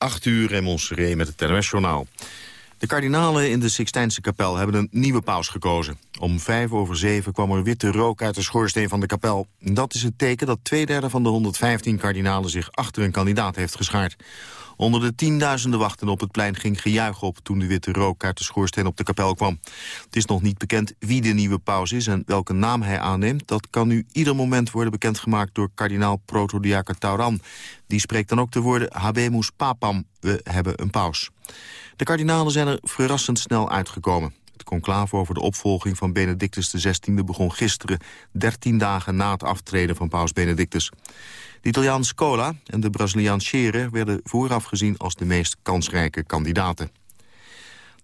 8 uur in Montserrat met het NOS-journaal. De kardinalen in de Sixtijnse kapel hebben een nieuwe paus gekozen. Om vijf over zeven kwam er witte rook uit de schoorsteen van de kapel. Dat is het teken dat twee derde van de 115 kardinalen zich achter een kandidaat heeft geschaard. Onder de tienduizenden wachten op het plein ging gejuich op... toen de witte rook uit de schoorsteen op de kapel kwam. Het is nog niet bekend wie de nieuwe paus is en welke naam hij aanneemt. Dat kan nu ieder moment worden bekendgemaakt door kardinaal Protodiaker Tauran. Die spreekt dan ook de woorden Habemus Papam, we hebben een paus. De kardinalen zijn er verrassend snel uitgekomen. Het conclave over de opvolging van Benedictus XVI begon gisteren... 13 dagen na het aftreden van paus Benedictus. De Italiaan Scola en de Braziliaan Scherer werden vooraf gezien als de meest kansrijke kandidaten.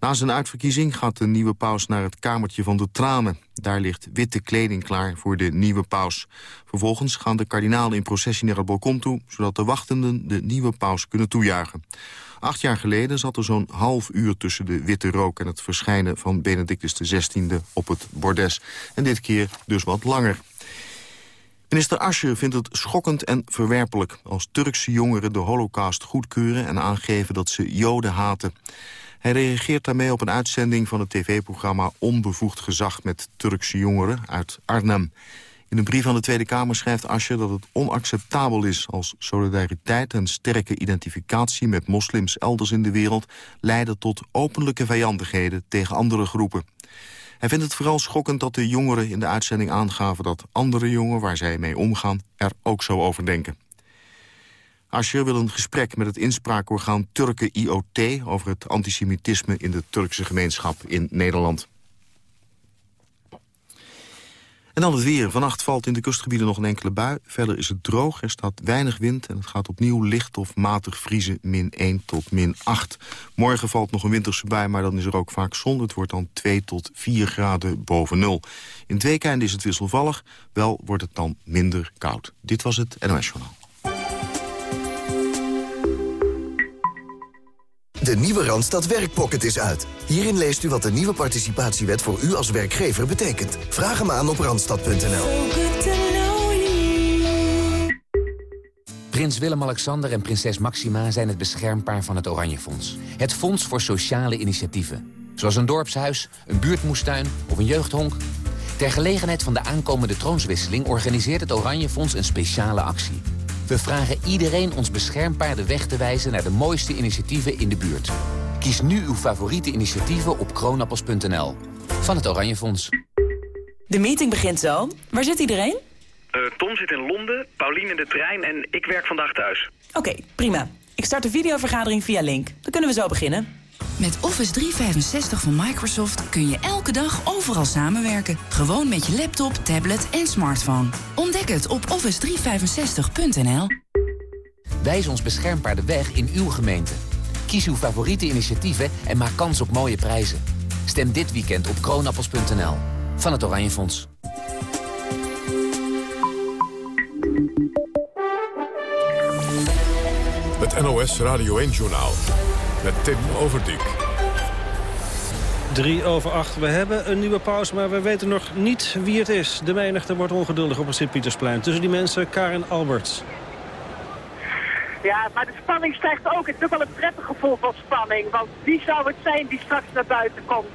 Na zijn uitverkiezing gaat de nieuwe paus naar het kamertje van de tranen. Daar ligt witte kleding klaar voor de nieuwe paus. Vervolgens gaan de kardinalen in processie naar het balkon toe... zodat de wachtenden de nieuwe paus kunnen toejuichen. Acht jaar geleden zat er zo'n half uur tussen de witte rook... en het verschijnen van Benedictus XVI op het bordes. En dit keer dus wat langer. Minister Ascher vindt het schokkend en verwerpelijk... als Turkse jongeren de holocaust goedkeuren en aangeven dat ze joden haten. Hij reageert daarmee op een uitzending van het tv-programma Onbevoegd Gezag met Turkse jongeren uit Arnhem. In een brief aan de Tweede Kamer schrijft Ascher dat het onacceptabel is als solidariteit en sterke identificatie met moslims elders in de wereld leiden tot openlijke vijandigheden tegen andere groepen. Hij vindt het vooral schokkend dat de jongeren in de uitzending aangaven... dat andere jongeren waar zij mee omgaan er ook zo over denken. Ascher wil een gesprek met het inspraakorgaan Turken IOT... over het antisemitisme in de Turkse gemeenschap in Nederland. En dan het weer. Vannacht valt in de kustgebieden nog een enkele bui. Verder is het droog, er staat weinig wind... en het gaat opnieuw licht of matig vriezen min 1 tot min 8. Morgen valt nog een winterse bui, maar dan is er ook vaak zon. Het wordt dan 2 tot 4 graden boven nul. In het weekend is het wisselvallig, wel wordt het dan minder koud. Dit was het NOS Journaal. De nieuwe Randstad Werkpocket is uit. Hierin leest u wat de nieuwe participatiewet voor u als werkgever betekent. Vraag hem aan op randstad.nl. Prins Willem-Alexander en prinses Maxima zijn het beschermpaar van het Oranje Fonds. Het fonds voor sociale initiatieven. Zoals een dorpshuis, een buurtmoestuin of een jeugdhonk. Ter gelegenheid van de aankomende troonswisseling organiseert het Oranje Fonds een speciale actie. We vragen iedereen ons beschermpaar de weg te wijzen naar de mooiste initiatieven in de buurt. Kies nu uw favoriete initiatieven op kroonappels.nl. Van het Oranje Fonds. De meeting begint zo. Waar zit iedereen? Uh, Tom zit in Londen, Paulien in de trein en ik werk vandaag thuis. Oké, prima. Ik start de videovergadering via Link. Dan kunnen we zo beginnen. Met Office 365 van Microsoft kun je elke dag overal samenwerken. Gewoon met je laptop, tablet en smartphone. Ontdek het op office365.nl. Wijs ons beschermbaar de weg in uw gemeente. Kies uw favoriete initiatieven en maak kans op mooie prijzen. Stem dit weekend op kroonappels.nl. Van het Oranje Fonds. Het NOS Radio 1-journaal met Tim Overdijk. 3 over 8. We hebben een nieuwe pauze, maar we weten nog niet wie het is. De menigte wordt ongeduldig op het Sint-Pietersplein. Tussen die mensen Karin Alberts. Ja, maar de spanning stijgt ook. Het is ook wel een prettig gevoel van spanning. Want wie zou het zijn die straks naar buiten komt?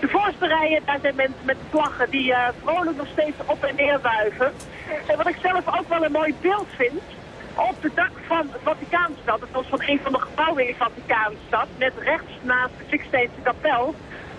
De voorste rijen, daar zijn mensen met vlaggen die uh, vrolijk nog steeds op en neer wuiven. En wat ik zelf ook wel een mooi beeld vind op de dak van Vaticaanstad. Dat was van een van de gebouwen in Vaticaanstad, net rechts naast de Sixtijnse kapel.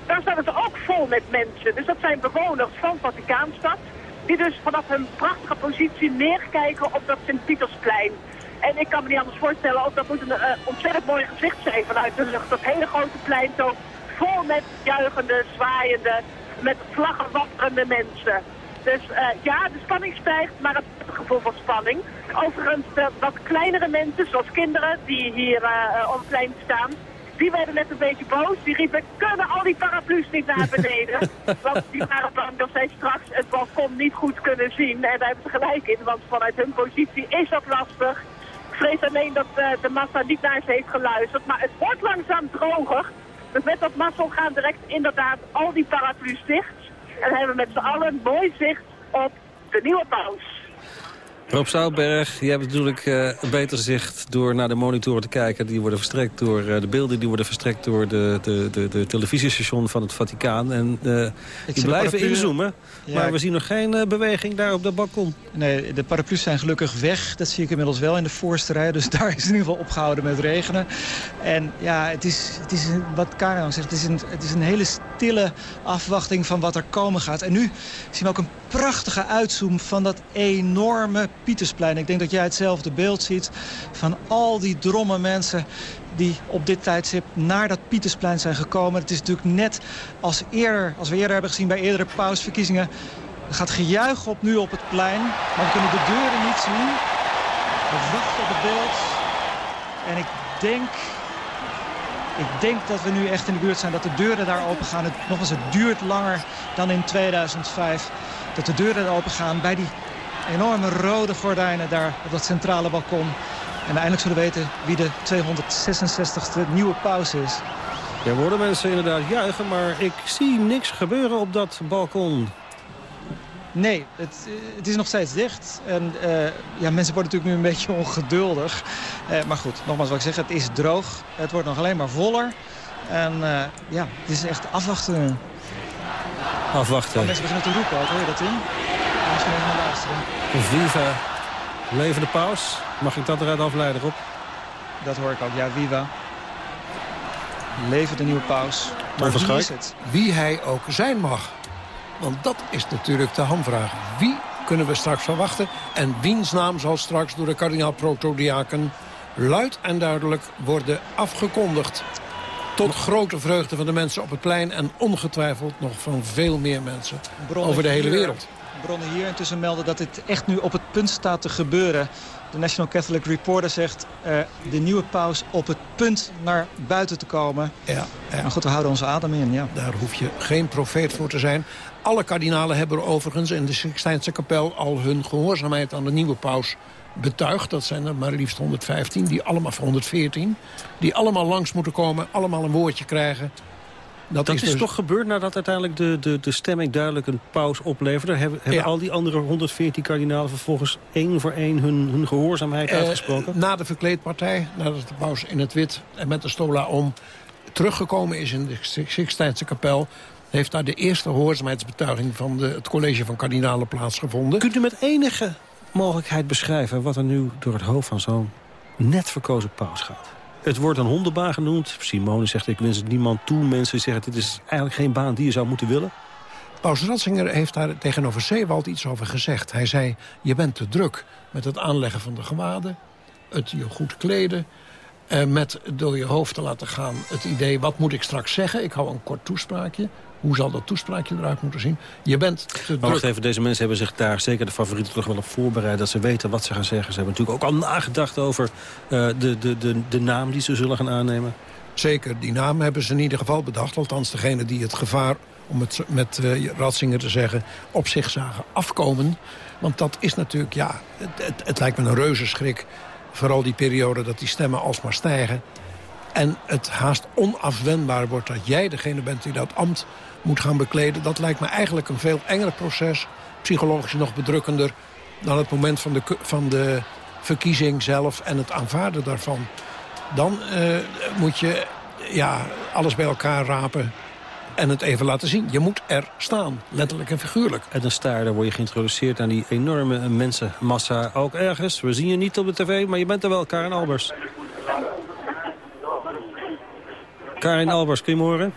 Daar staat het ook vol met mensen. Dus dat zijn bewoners van Vaticaanstad, die dus vanaf hun prachtige positie neerkijken op dat Sint-Pietersplein. En ik kan me niet anders voorstellen, ook dat moet een uh, ontzettend mooi gezicht zijn vanuit de lucht. Dat hele grote plein zo vol met juichende, zwaaiende, met vlaggen wapperende mensen. Dus uh, ja, de spanning stijgt, maar het gevoel van spanning. Overigens, de wat kleinere mensen, zoals kinderen, die hier uh, op het plein staan, die werden net een beetje boos. Die riepen, kunnen al die paraplu's niet naar beneden? want die waren bang dat zij straks het balkon niet goed kunnen zien. En daar hebben ze gelijk in, want vanuit hun positie is dat lastig. Ik vrees alleen dat uh, de massa niet naar ze heeft geluisterd. Maar het wordt langzaam droger. Dus met dat massa gaan direct inderdaad al die paraplu's dicht. En hebben met z'n allen mooi zicht op de nieuwe paus. Rob Zoutberg, je hebt natuurlijk uh, beter zicht door naar de monitoren te kijken. Die worden verstrekt door uh, de beelden, die worden verstrekt door de, de, de, de televisiestation van het Vaticaan. En uh, die blijven inzoomen, ja, maar we zien nog geen beweging daar op dat balkon. Nee, de paraplu's zijn gelukkig weg. Dat zie ik inmiddels wel in de voorste rij. Dus daar is in ieder geval opgehouden met regenen. En ja, het is, het is wat Karin zegt, het is, een, het is een hele stille afwachting van wat er komen gaat. En nu zien we ook een prachtige uitzoom van dat enorme Pietersplein. Ik denk dat jij hetzelfde beeld ziet van al die dromme mensen die op dit tijdstip naar dat Pietersplein zijn gekomen. Het is natuurlijk net als, eerder, als we eerder hebben gezien bij eerdere pausverkiezingen. Er gaat gejuich op nu op het plein, maar we kunnen de deuren niet zien. We wachten op het beeld. En ik denk, ik denk dat we nu echt in de buurt zijn dat de deuren daar open gaan. Het, nog eens, het duurt langer dan in 2005 dat de deuren open gaan bij die enorme rode gordijnen daar op dat centrale balkon. En eindelijk zullen we weten wie de 266ste nieuwe paus is. Ja, worden mensen inderdaad juichen, maar ik zie niks gebeuren op dat balkon. Nee, het, het is nog steeds dicht. En uh, ja, mensen worden natuurlijk nu een beetje ongeduldig. Uh, maar goed, nogmaals wat ik zeg, het is droog. Het wordt nog alleen maar voller. En uh, ja, het is echt afwachten. Afwachten. mensen beginnen te roepen, hoor je dat in? Misschien even naar luisteren. Viva, levende paus. Mag ik dat eruit afleiden, op? Dat hoor ik ook, ja, viva. Leven de nieuwe paus. Maar wie is het? Wie hij ook zijn mag. Want dat is natuurlijk de hamvraag. Wie kunnen we straks verwachten? En wiens naam zal straks door de kardinaal protodiaken luid en duidelijk worden afgekondigd. Tot grote vreugde van de mensen op het plein en ongetwijfeld nog van veel meer mensen over de hele wereld bronnen hier intussen melden dat dit echt nu op het punt staat te gebeuren. De National Catholic Reporter zegt uh, de nieuwe paus op het punt naar buiten te komen. Ja, ja. Maar goed, we houden onze adem in, ja. Daar hoef je geen profeet voor te zijn. Alle kardinalen hebben overigens in de Sixtijnse kapel al hun gehoorzaamheid aan de nieuwe paus betuigd. Dat zijn er maar liefst 115, die allemaal 114. Die allemaal langs moeten komen, allemaal een woordje krijgen. Dat, is, dus... toch gebeurd nadat uiteindelijk de, de, de stemming duidelijk een paus opleverde? Hebben, hebben al die andere 114 kardinalen vervolgens één voor één hun, hun gehoorzaamheid eh, uitgesproken? Na de verkleedpartij, nadat de paus in het wit en met de stola om teruggekomen is in de Sixtijnse kapel heeft daar de eerste gehoorzaamheidsbetuiging van de, het college van kardinalen plaatsgevonden. Kunt u met enige mogelijkheid beschrijven wat er nu door het hoofd van zo'n net verkozen paus gaat? Het wordt een hondenbaan genoemd. Simone zegt, ik wens het niemand toe. Mensen zeggen, dit is eigenlijk geen baan die je zou moeten willen. Paus Ratzinger heeft daar tegenover Zeewald iets over gezegd. Hij zei, je bent te druk met het aanleggen van de gewaden... het je goed kleden, eh, met door je hoofd te laten gaan het idee... wat moet ik straks zeggen? Ik hou een kort toespraakje. Hoe zal dat toespraakje eruit moeten zien? Je bent te Wacht even, deze mensen hebben zich daar zeker de favorieten toch wel op voorbereid. Dat ze weten wat ze gaan zeggen. Ze hebben natuurlijk ook al nagedacht over uh, de, de, de, de naam die ze zullen gaan aannemen. Zeker, die naam hebben ze in ieder geval bedacht. Althans degene die het gevaar, om het met uh, Ratzinger te zeggen, op zich zagen afkomen. Want dat is natuurlijk, ja, het, het, het lijkt me een reuzenschrik. Vooral die periode dat die stemmen alsmaar stijgen. En het haast onafwendbaar wordt dat jij degene bent die dat ambt moet gaan bekleden. Dat lijkt me eigenlijk een veel enger proces. Psychologisch nog bedrukkender dan het moment van de, van de verkiezing zelf en het aanvaarden daarvan. Dan uh, moet je ja, alles bij elkaar rapen en het even laten zien. Je moet er staan, letterlijk en figuurlijk. En dan sta je, dan word je geïntroduceerd aan die enorme mensenmassa. Ook ergens, we zien je niet op de tv, maar je bent er wel, Karin Albers. Karin Albers, kun je me horen?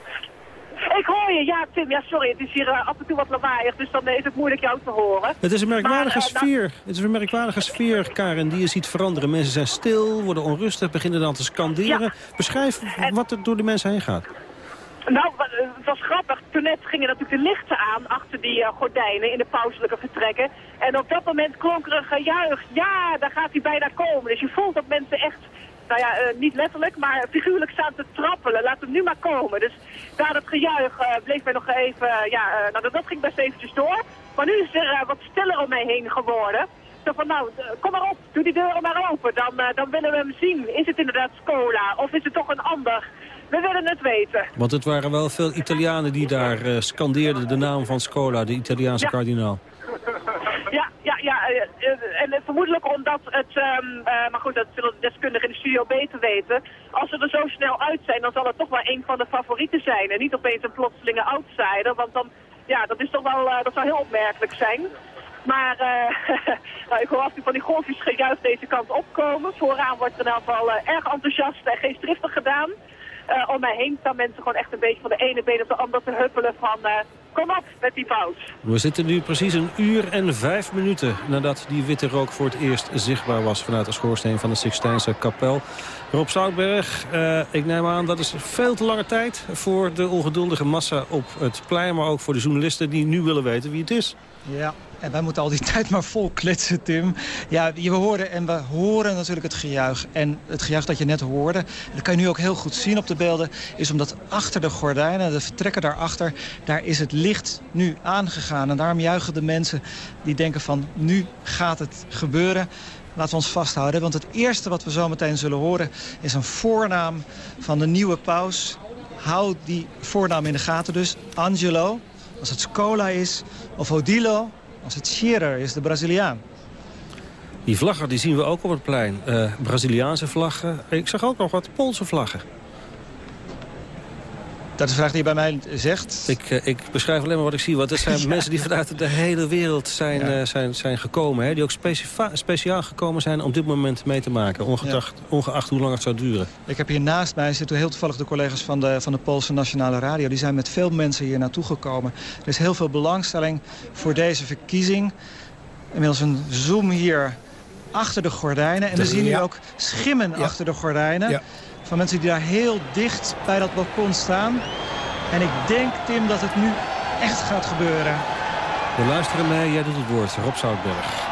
Ik hoor je, ja Tim, ja sorry, het is hier uh, af en toe wat lawaaiig, dus dan is het moeilijk jou te horen. Het is een merkwaardige maar, uh, sfeer, het is een merkwaardige sfeer, Karin, die je ziet veranderen. Mensen zijn stil, worden onrustig, beginnen dan te scanderen. Ja. Beschrijf wat er door de mensen heen gaat. Nou, het was grappig. Toen net gingen natuurlijk de lichten aan achter die uh, gordijnen in de pauselijke vertrekken. En op dat moment klonk er een gejuich. Ja, daar gaat hij bijna komen. Dus je voelt dat mensen echt nou ja, uh, niet letterlijk, maar figuurlijk staan te trappelen. Laat hem nu maar komen. Dus daar het gejuich bleef mij nog even, ja, nou dat, dat ging best eventjes door. Maar nu is er wat stiller om mij heen geworden. Zo van, nou, kom maar op, doe die deuren maar open. Dan, dan willen we hem zien. Is het inderdaad Scola of is het toch een ander? We willen het weten. Want het waren wel veel Italianen die daar scandeerden de naam van Scola, de Italiaanse ja. kardinaal. Ja, ja, ja. en vermoedelijk omdat het, ehm, maar goed, dat zullen de deskundigen in de studio beter weten. Als ze er zo snel uit zijn, dan zal het toch wel een van de favorieten zijn. En niet opeens een plotselinge outsider, want dan, ja, dat is toch wel, dat zou heel opmerkelijk zijn. Maar uh, nou, ik hoor af en van die golfjes gejuich deze kant opkomen. Vooraan wordt er in ieder geval erg enthousiast en geestdriftig gedaan. Uh, om mij heen staan mensen gewoon echt een beetje van de ene been op de andere te huppelen van... Uh, kom op met die pauze. We zitten nu precies een uur en vijf minuten nadat die witte rook voor het eerst zichtbaar was... vanuit de schoorsteen van de Sixtijnse kapel. Rob Zoutberg, uh, ik neem aan dat is veel te lange tijd voor de ongeduldige massa op het plein... maar ook voor de journalisten die nu willen weten wie het is. Ja, en wij moeten al die tijd maar vol kletsen, Tim. Ja, we horen en we horen natuurlijk het gejuich. En het gejuich dat je net hoorde, dat kan je nu ook heel goed zien op de beelden... is omdat achter de gordijnen, de vertrekken daarachter... daar is het licht nu aangegaan. En daarom juichen de mensen die denken van... nu gaat het gebeuren. Laten we ons vasthouden, want het eerste wat we zo meteen zullen horen... is een voornaam van de nieuwe paus. Hou die voornaam in de gaten dus. Angelo, als het Scola is, of Odilo, het Scherer is, de Braziliaan. Die vlaggen die zien we ook op het plein. Uh, Braziliaanse vlaggen. Ik zag ook nog wat Poolse vlaggen. Dat is de vraag die je bij mij zegt. Ik, uh, ik beschrijf alleen maar wat ik zie. Want het zijn mensen die vanuit de hele wereld zijn, ja. uh, zijn, zijn gekomen. Hè? Die ook speciaal gekomen zijn om dit moment mee te maken. Ongeacht, ja. ongeacht hoe lang het zou duren. Ik heb hier naast mij zitten heel toevallig de collega's van de, van de Poolse Nationale Radio. Die zijn met veel mensen hier naartoe gekomen. Er is heel veel belangstelling voor deze verkiezing. Inmiddels een zoom hier achter de gordijnen. En we zien nu ook schimmen achter de gordijnen van mensen die daar heel dicht bij dat balkon staan. En ik denk, Tim, dat het nu echt gaat gebeuren. We luisteren mee, jij doet het woord. Rob Zoutberg.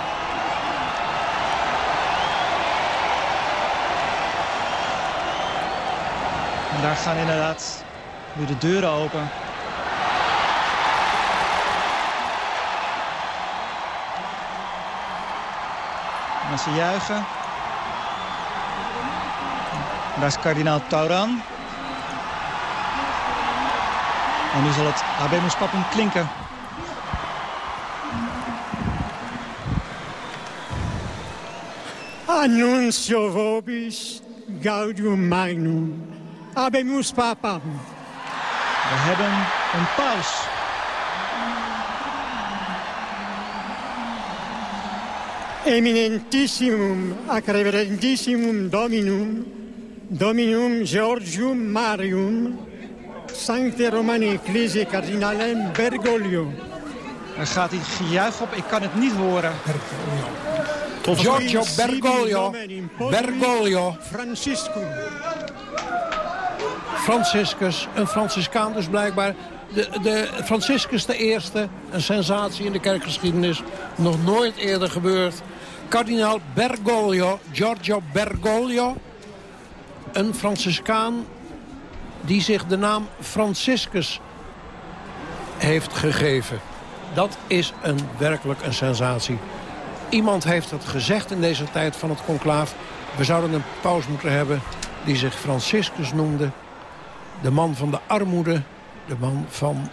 En daar gaan inderdaad nu de deuren open. Mensen juichen. Daar is kardinaal Tauran. En nu zal het Habemus Papum klinken. Annuncio vobis gaudium magnum. Habemus Papam. We hebben een paus. Eminentissimum ac reverentissimum Dominum Dominum Georgium Marium, Sancte Romani Ecclesiae Cardinalem Bergoglio. Er gaat hij gejuich op, ik kan het niet horen. Giorgio Bergoglio. Bergoglio. Franciscum. Franciscus, een Franciscaan dus blijkbaar. De, de Franciscus de eerste, een sensatie in de kerkgeschiedenis. Nog nooit eerder gebeurd. Kardinaal Bergoglio, Giorgio Bergoglio een Franciscaan die zich de naam Franciscus heeft gegeven. Dat is een, werkelijk een sensatie. Iemand heeft het gezegd in deze tijd van het conclaaf. We zouden een paus moeten hebben die zich Franciscus noemde. De man van de armoede, de man van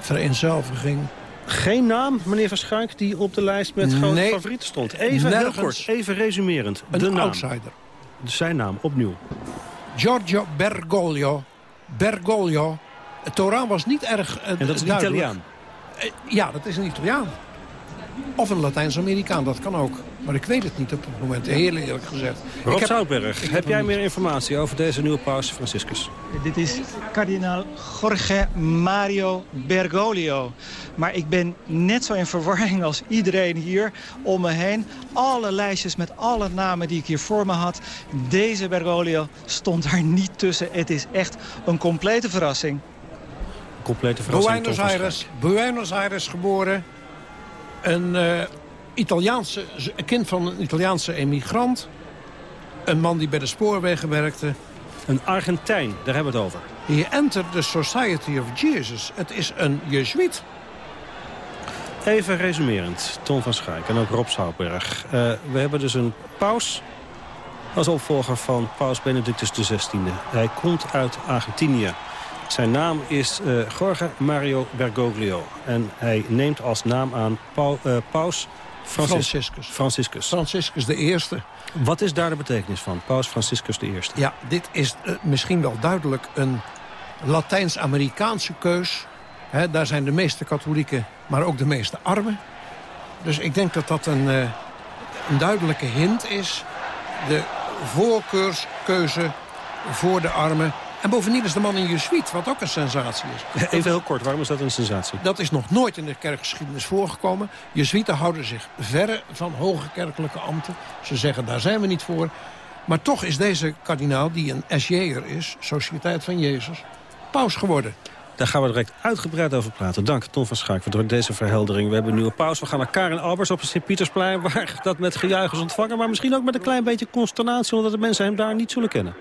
vereenzelviging. Geen naam, meneer Verschuik, die op de lijst met grote nee, favorieten stond. Even heel kort, even resumerend. Een de naam. outsider. Zijn naam, opnieuw. Giorgio Bergoglio. Bergoglio. Toran was niet erg uh, En dat is een. Italiaan? Uh, ja, dat is een Italiaan. Of een Latijns-Amerikaan, dat kan ook. Maar ik weet het niet op het moment, heel eerlijk gezegd. Rob ik heb, Zoutberg, ik heb jij meer informatie over deze nieuwe paus Franciscus? Dit is kardinaal Jorge Mario Bergoglio. Maar ik ben net zo in verwarring als iedereen hier om me heen. Alle lijstjes met alle namen die ik hier voor me had. Deze Bergoglio stond daar niet tussen. Het is echt een complete verrassing. Complete verrassing. Buenos Aires, Buenos Aires geboren. Een uh, Italiaanse, een kind van een Italiaanse emigrant. Een man die bij de spoorwegen werkte. Een Argentijn, daar hebben we het over. He entered the Society of Jesus. Het is een jezuïet. Even resumerend, Tom van Schaik en ook Rob Zoutberg. Uh, we hebben dus een paus als opvolger van paus Benedictus XVI. Hij komt uit Argentinië. Zijn naam is uh, Jorge Mario Bergoglio. En hij neemt als naam aan uh, paus Franciscus. Franciscus. Franciscus de Eerste. Wat is daar de betekenis van, paus Franciscus de Eerste? Ja, dit is uh, misschien wel duidelijk een Latijns-Amerikaanse keus. He, daar zijn de meeste katholieken, maar ook de meeste armen. Dus ik denk dat dat een, uh, een duidelijke hint is. De voorkeurskeuze voor de armen. En bovendien is de man een jesuit, wat ook een sensatie is. Even heel kort, waarom is dat een sensatie? Dat is nog nooit in de kerkgeschiedenis voorgekomen. Jesuiten houden zich verre van hoge kerkelijke ambten. Ze zeggen, daar zijn we niet voor. Maar toch is deze kardinaal, die een SJ'er is, Sociëteit van Jezus, paus geworden. Daar gaan we direct uitgebreid over praten. Dank Tom van Schaak voor deze verheldering. We hebben nu een pauze. We gaan naar Karin Albers op het Sint-Pietersplein... waar dat met gejuich is ontvangen. Maar misschien ook met een klein beetje consternatie... omdat de mensen hem daar niet zullen kennen.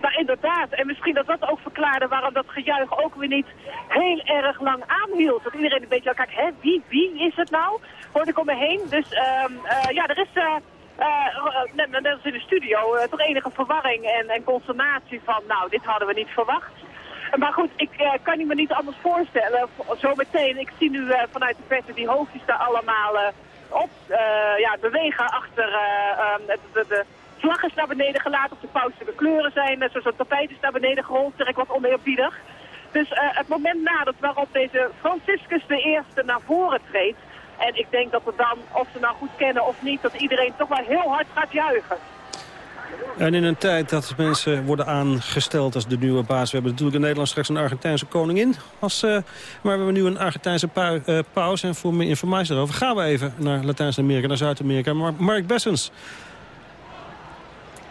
Maar inderdaad. En misschien dat dat ook verklaarde waarom dat gejuich ook weer niet heel erg lang aanhield. Dat iedereen een beetje, kijk, hè, wie, wie is het nou? Hoorde ik om me heen. Dus um, uh, ja, er is... Uh, uh, net, als in de studio, toch enige verwarring en, en consternatie van, nou, dit hadden we niet verwacht. Maar goed, ik kan me niet anders voorstellen. Zometeen, ik zie nu vanuit de verte die hoofdjes daar allemaal op ja, bewegen achter de, de, de vlag is naar beneden gelaten, op de pauze de kleuren zijn, zoals het tapijt is naar beneden gerold, zeg ik wat oneerbiedig. Dus het moment nadert waarop deze Franciscus de Eerste naar voren treedt. En ik denk dat we dan, of ze nou goed kennen of niet, dat iedereen toch wel heel hard gaat juichen. En in een tijd dat mensen worden aangesteld als de nieuwe baas... we hebben natuurlijk in Nederland straks een Argentijnse koningin. Als, maar we hebben nu een Argentijnse uh, paus. En voor meer informatie daarover gaan we even naar Latijns-Amerika, naar Zuid-Amerika. Mark Bessens.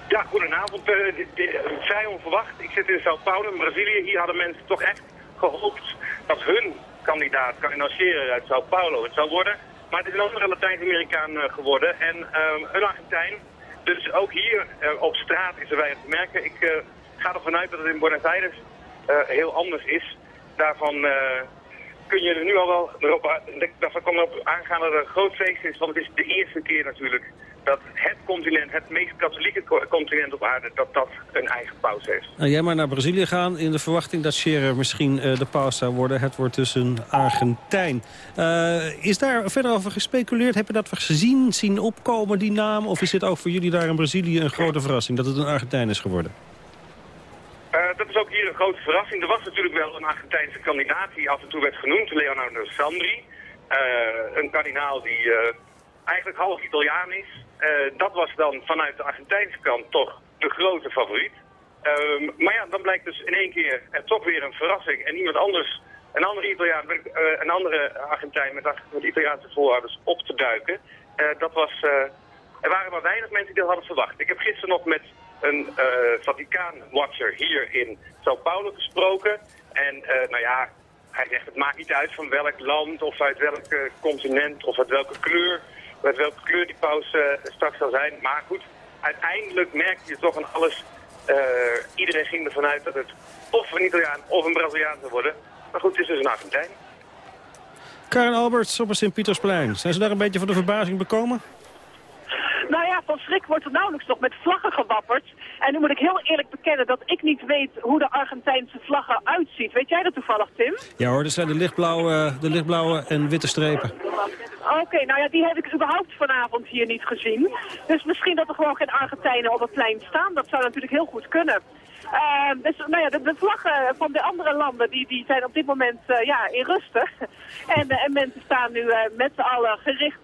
Ja, goedenavond. Uh, dit, vrij onverwacht. Ik zit in Sao Paulo, in Brazilië. Hier hadden mensen toch echt gehoopt dat hun kandidaat, Carnacier uit Sao Paulo, het zou worden. Maar het is een andere Latijns-Amerikaan geworden. En een Argentijn dus ook hier uh, op straat is er weinig te merken. Ik uh, ga ervan uit dat het in Buenos Aires uh, heel anders is. Daarvan kun je er nu al wel erop, daarvan kan aangaan dat er een groot feest is. Want het is de eerste keer natuurlijk dat het continent, het meest katholieke continent op aarde, dat dat een eigen paus heeft. Nou, jij maar naar Brazilië gaan in de verwachting dat Scherer misschien uh, de paus zou worden. Het wordt dus een Argentijn. Uh, is daar verder over gespeculeerd? Heb je dat gezien, zien opkomen, die naam? Of is dit ook voor jullie daar in Brazilië een grote verrassing dat het een Argentijn is geworden? Uh, dat is ook hier een grote verrassing. Er was natuurlijk wel een Argentijnse kandidaat die af en toe werd genoemd, Leonardo Sandri. een kardinaal die eigenlijk half Italiaan is. Uh, dat was dan vanuit de Argentijnse kant toch de grote favoriet. Um, maar ja, dan blijkt dus in één keer er toch weer een verrassing. En iemand anders, een andere Italiaan, uh, een andere Argentijn met, met Italiaanse voorouders op te duiken. Uh, dat was, er waren maar weinig mensen die dat hadden verwacht. Ik heb gisteren nog met een Vaticaan-watcher hier in Sao Paulo gesproken. En nou ja, hij zegt het maakt niet uit van welk land of uit welk continent of uit welke kleur met welke kleur die paus uh, straks zal zijn. Maar goed, uiteindelijk merkte je toch aan alles... Uh, iedereen ging ervan uit dat het of een Italiaan of een Braziliaan zou worden. Maar goed, het is dus een Argentijn. Karen Alberts op het Sint-Pietersplein. Zijn ze daar een beetje van de verbazing bekomen? Nou ja, van schrik wordt er nauwelijks nog met vlaggen gewapperd. En nu moet ik heel eerlijk bekennen dat ik niet weet hoe de Argentijnse vlaggen uitziet. Weet jij dat toevallig, Tim? Ja hoor, dat zijn de lichtblauwe, de lichtblauwe en witte strepen. Oké, okay, nou ja, die heb ik überhaupt vanavond hier niet gezien. Dus misschien dat er gewoon geen Argentijnen op het plein staan. Dat zou natuurlijk heel goed kunnen. Uh, dus nou ja, de, de, vlaggen van de andere landen die, die zijn op dit moment uh, ja, in rusten. en, uh, en mensen staan nu met z'n allen gericht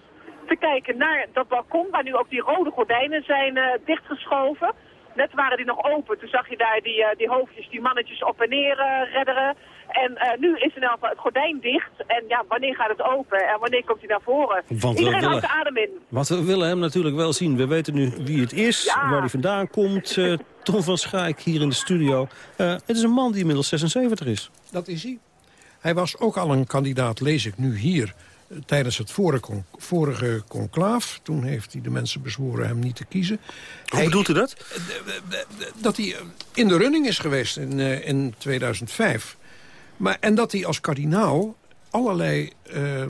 te kijken naar dat balkon waar nu ook die rode gordijnen zijn dichtgeschoven. Net waren die nog open, toen zag je daar die, die hoofdjes, die mannetjes op en neer redderen. En uh, nu is in elk geval het gordijn dicht. En ja, wanneer gaat het open en wanneer komt hij naar voren? Want Iedereen houdt de adem in. Want we willen hem natuurlijk wel zien. We weten nu wie het is, ja. waar hij vandaan komt. Uh, Tom van Schaik hier in de studio. Uh, het is een man die inmiddels 76 is. Dat is hij. Hij was ook al een kandidaat, lees ik nu hier tijdens het vorige, vorige conclaaf. Toen heeft hij de mensen bezworen hem niet te kiezen. Hoe hij, bedoelt u dat? Dat hij in de running is geweest in, in 2005. Maar, en dat hij als kardinaal allerlei uh,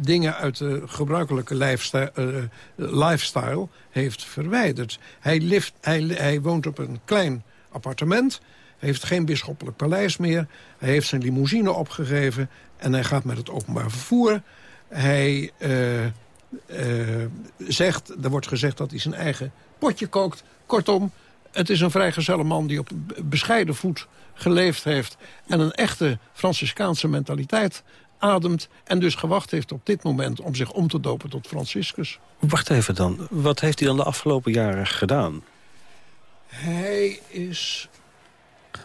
dingen uit de gebruikelijke lifestyle, uh, lifestyle heeft verwijderd. Hij, lift, hij, hij woont op een klein appartement. Hij heeft geen bisschoppelijk paleis meer. Hij heeft zijn limousine opgegeven. En hij gaat met het openbaar vervoer. Hij eh, eh, zegt, er wordt gezegd dat hij zijn eigen potje kookt. Kortom, het is een vrijgezelle man die op bescheiden voet geleefd heeft... en een echte Franciscaanse mentaliteit ademt... en dus gewacht heeft op dit moment om zich om te dopen tot Franciscus. Wacht even dan. Wat heeft hij dan de afgelopen jaren gedaan? Hij is...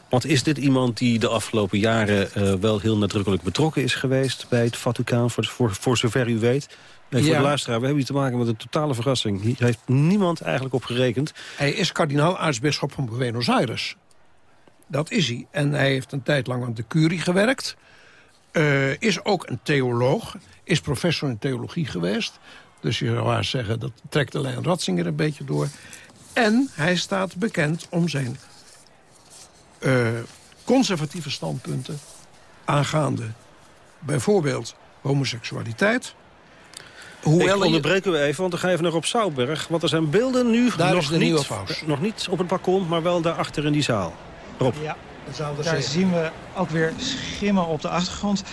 Want is dit iemand die de afgelopen jaren uh, wel heel nadrukkelijk betrokken is geweest... bij het Vaticaan, voor, voor, voor zover u weet? Nee, voor Ja. de luisteraar, we hebben hier te maken met een totale verrassing. Hier heeft niemand eigenlijk op gerekend. Hij is kardinaal-aartsbisschop van Buenos Aires. Dat is hij. En hij heeft een tijd lang aan de curie gewerkt. Eh, is ook een theoloog. Is professor in theologie geweest. Dus je zou haast zeggen, dat trekt de lijn Ratzinger een beetje door. En hij staat bekend om zijn eh, conservatieve standpunten... aangaande bijvoorbeeld homoseksualiteit... Hoewel ik onderbreken we even, want dan ga je even naar op Zoutberg. Want er zijn beelden nu Daar nog, is de niet, paus. nog niet op het balkon, maar wel daarachter in die zaal. Rob. Ja, zou daar zijn. zien we ook weer schimmen op de achtergrond.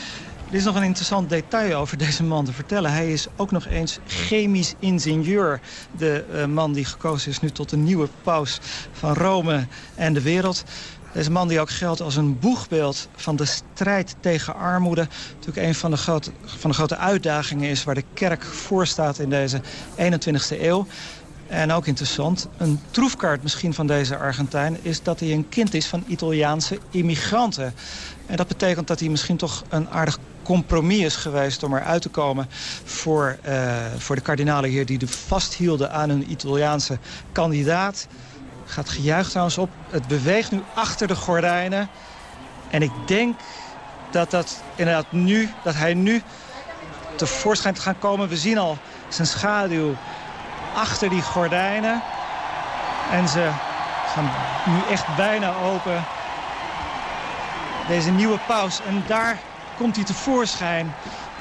Er is nog een interessant detail over deze man te vertellen. Hij is ook nog eens chemisch ingenieur. De eh, man die gekozen is nu tot de nieuwe paus van Rome en de wereld. Deze man die ook geldt als een boegbeeld van de strijd tegen armoede. Natuurlijk een van de grote, van de grote uitdagingen is waar de kerk voor staat in deze 21ste eeuw. En ook interessant, een troefkaart misschien van deze Argentijn... is dat hij een kind is van Italiaanse immigranten. En dat betekent dat hij misschien toch een aardig compromis is geweest... om eruit te komen voor, eh, voor de kardinalen hier... die vasthielden aan hun Italiaanse kandidaat. Gaat gejuicht trouwens op. Het beweegt nu achter de gordijnen. En ik denk dat, dat, inderdaad nu, dat hij nu tevoorschijn gaat komen. We zien al zijn schaduw achter die gordijnen. En ze gaan nu echt bijna open. Deze nieuwe paus. En daar komt hij tevoorschijn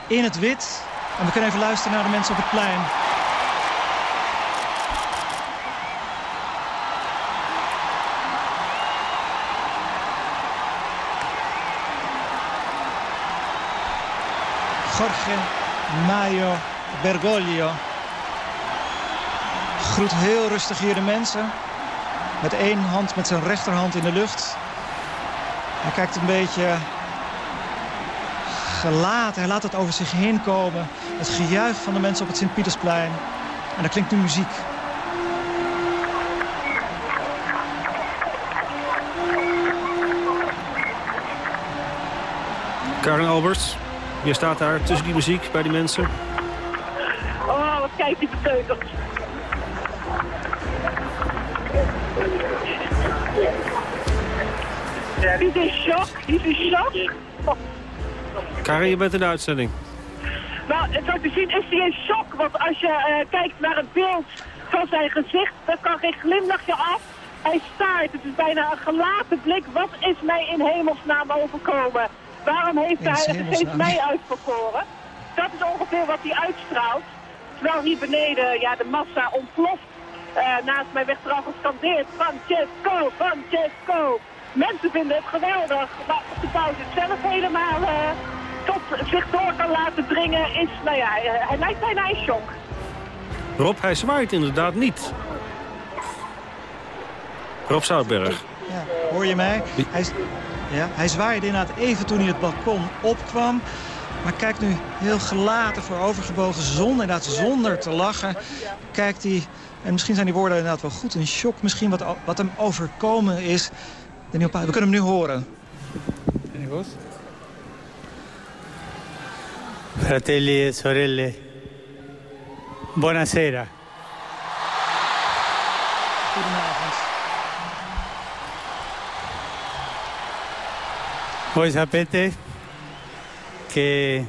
in het wit. En we kunnen even luisteren naar de mensen op het plein. Jorge Mayo Bergoglio groet heel rustig hier de mensen. Met één hand, met zijn rechterhand in de lucht. Hij kijkt een beetje gelaten. Hij laat het over zich heen komen. Het gejuich van de mensen op het Sint-Pietersplein. En er klinkt nu muziek. Karen Alberts, je staat daar tussen die muziek bij die mensen. Oh, wat kijkt die beteuterd. Die is in shock, die is in shock. Karen, je bent in de uitzending. Nou, zo te zien is hij in shock, want als je eh, kijkt naar het beeld van zijn gezicht, dan kan geen glimlachje af. Hij staart, het is bijna een gelaten blik. Wat is mij in hemelsnaam overkomen? Waarom heeft hij hemelsnaam. heeft mij uitverkoren? Dat is ongeveer wat hij uitstraalt. Terwijl hier beneden ja, de massa ontploft. Eh, naast mij werd er al gescandeerd. Francesco, Francesco. Mensen vinden het geweldig. Maar of de paus het zelf helemaal eh, tot zich door kan laten dringen is... Nou ja, hij, hij lijkt bijna in shock. Rob, hij zwaait inderdaad niet. Rob Zoutberg. Ja, hoor je mij? Hij, ja, hij zwaaide inderdaad even toen hij het balkon opkwam. Maar kijkt nu heel gelaten voorovergebogen, zonder, inderdaad zonder te lachen. Kijkt hij, en misschien zijn die woorden inderdaad wel goed, een shock. Misschien wat, wat hem overkomen is. De nieuwe pa- We kunnen hem nu horen. Fratelli e sorelle, buonasera. Voi sapete che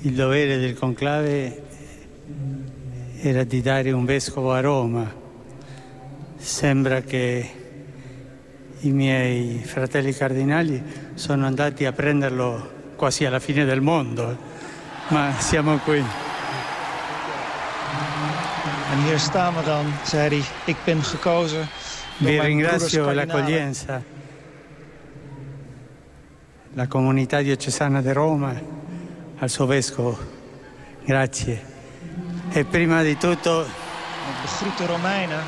il dovere del conclave era di dare un vescovo a Roma. Sembra che i miei fratelli cardinali sono andati a prenderlo quasi alla fine del mondo, ma siamo qui. En hier staan we dan, zei hij. Ik ben gekozen Vi ringrazio l'accoglienza. La comunità diocesana di Roma al suo vescovo. Grazie. E prima di tutto... Begroet de Romeinen.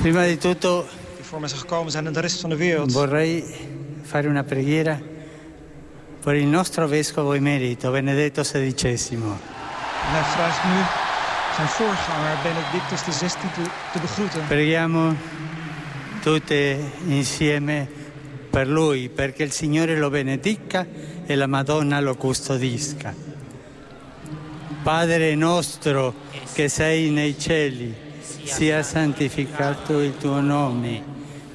Prima di tutto... Die voor me zijn gekomen zijn en de rest van de wereld. Vorrei fare una preghiera per il nostro vescovo emerito, Benedetto XVI. En hij vraagt nu zijn voorganger, Benedictus XVI, te begroeten. Preghiamo tutte insieme per lui, perché il Signore lo benedica e la Madonna lo custodisca. Padre nostro che sei nei cieli, sia santificato il tuo nome,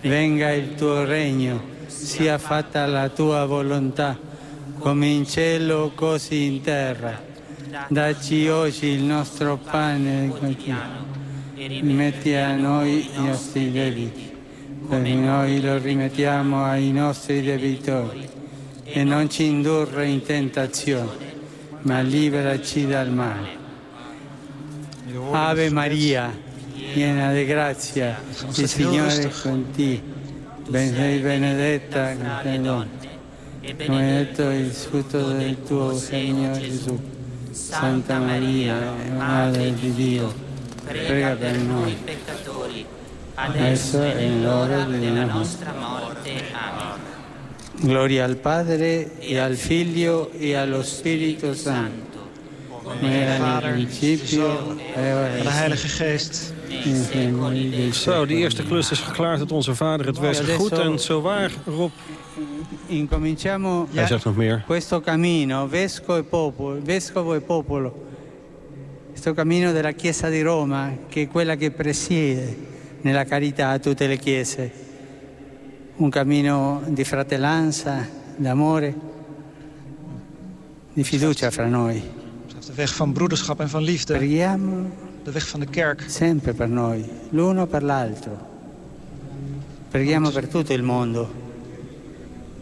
venga il tuo regno, sia fatta la tua volontà, come in cielo così in terra. Dacci oggi il nostro pane quotidiano, rimetti a noi i nostri debiti, come noi lo rimettiamo ai nostri debitori, e non ci indurre in tentazione, ma liberaci dal male. Ave Maria, piena di grazia, il Signore è con te. Ben sei benedetta tra le donne. Benedetto il frutto del tuo Signore Gesù. Santa Maria, Madre di Dio, prega per noi peccatori, adesso è l'ora della nostra morte. Amen. Gloria al Padre e al Figlio e allo Spirito Santo, come era nel principio e ora De Heilige Geest. Zo, die eerste klus is geklaard dat onze vader het was goed. En zo waar, Rob. Incominciamo Hij zegt nog meer. questo cammino, vescovo e popolo, vescovo e popolo, questo cammino della Chiesa di Roma, che è quella che presiede nella carità tutte le chiese. Un cammino di fratellanza, d'amore, di fiducia fra noi. De weg van broederschap en van liefde. Preghiamo De weg van de kerk. sempre per noi, l'uno per l'altro. Preghiamo per tutto il mondo.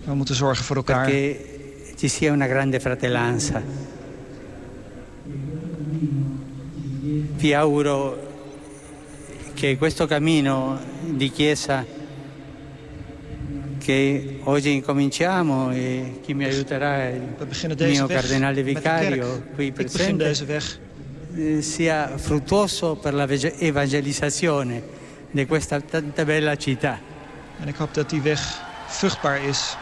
We moeten zorgen voor elkaar. Perché ci sia una grande fratellanza. Vi auguro che questo cammino di Chiesa che oggi incominciamo e chi mi aiuterà è We beginnen il deze mio weg cardinale vicario qui presente deze weg. eh, sia fruttuoso per la vege- evangelizzazione di questa tanta bella città. En ik hoop dat die weg vruchtbaar is.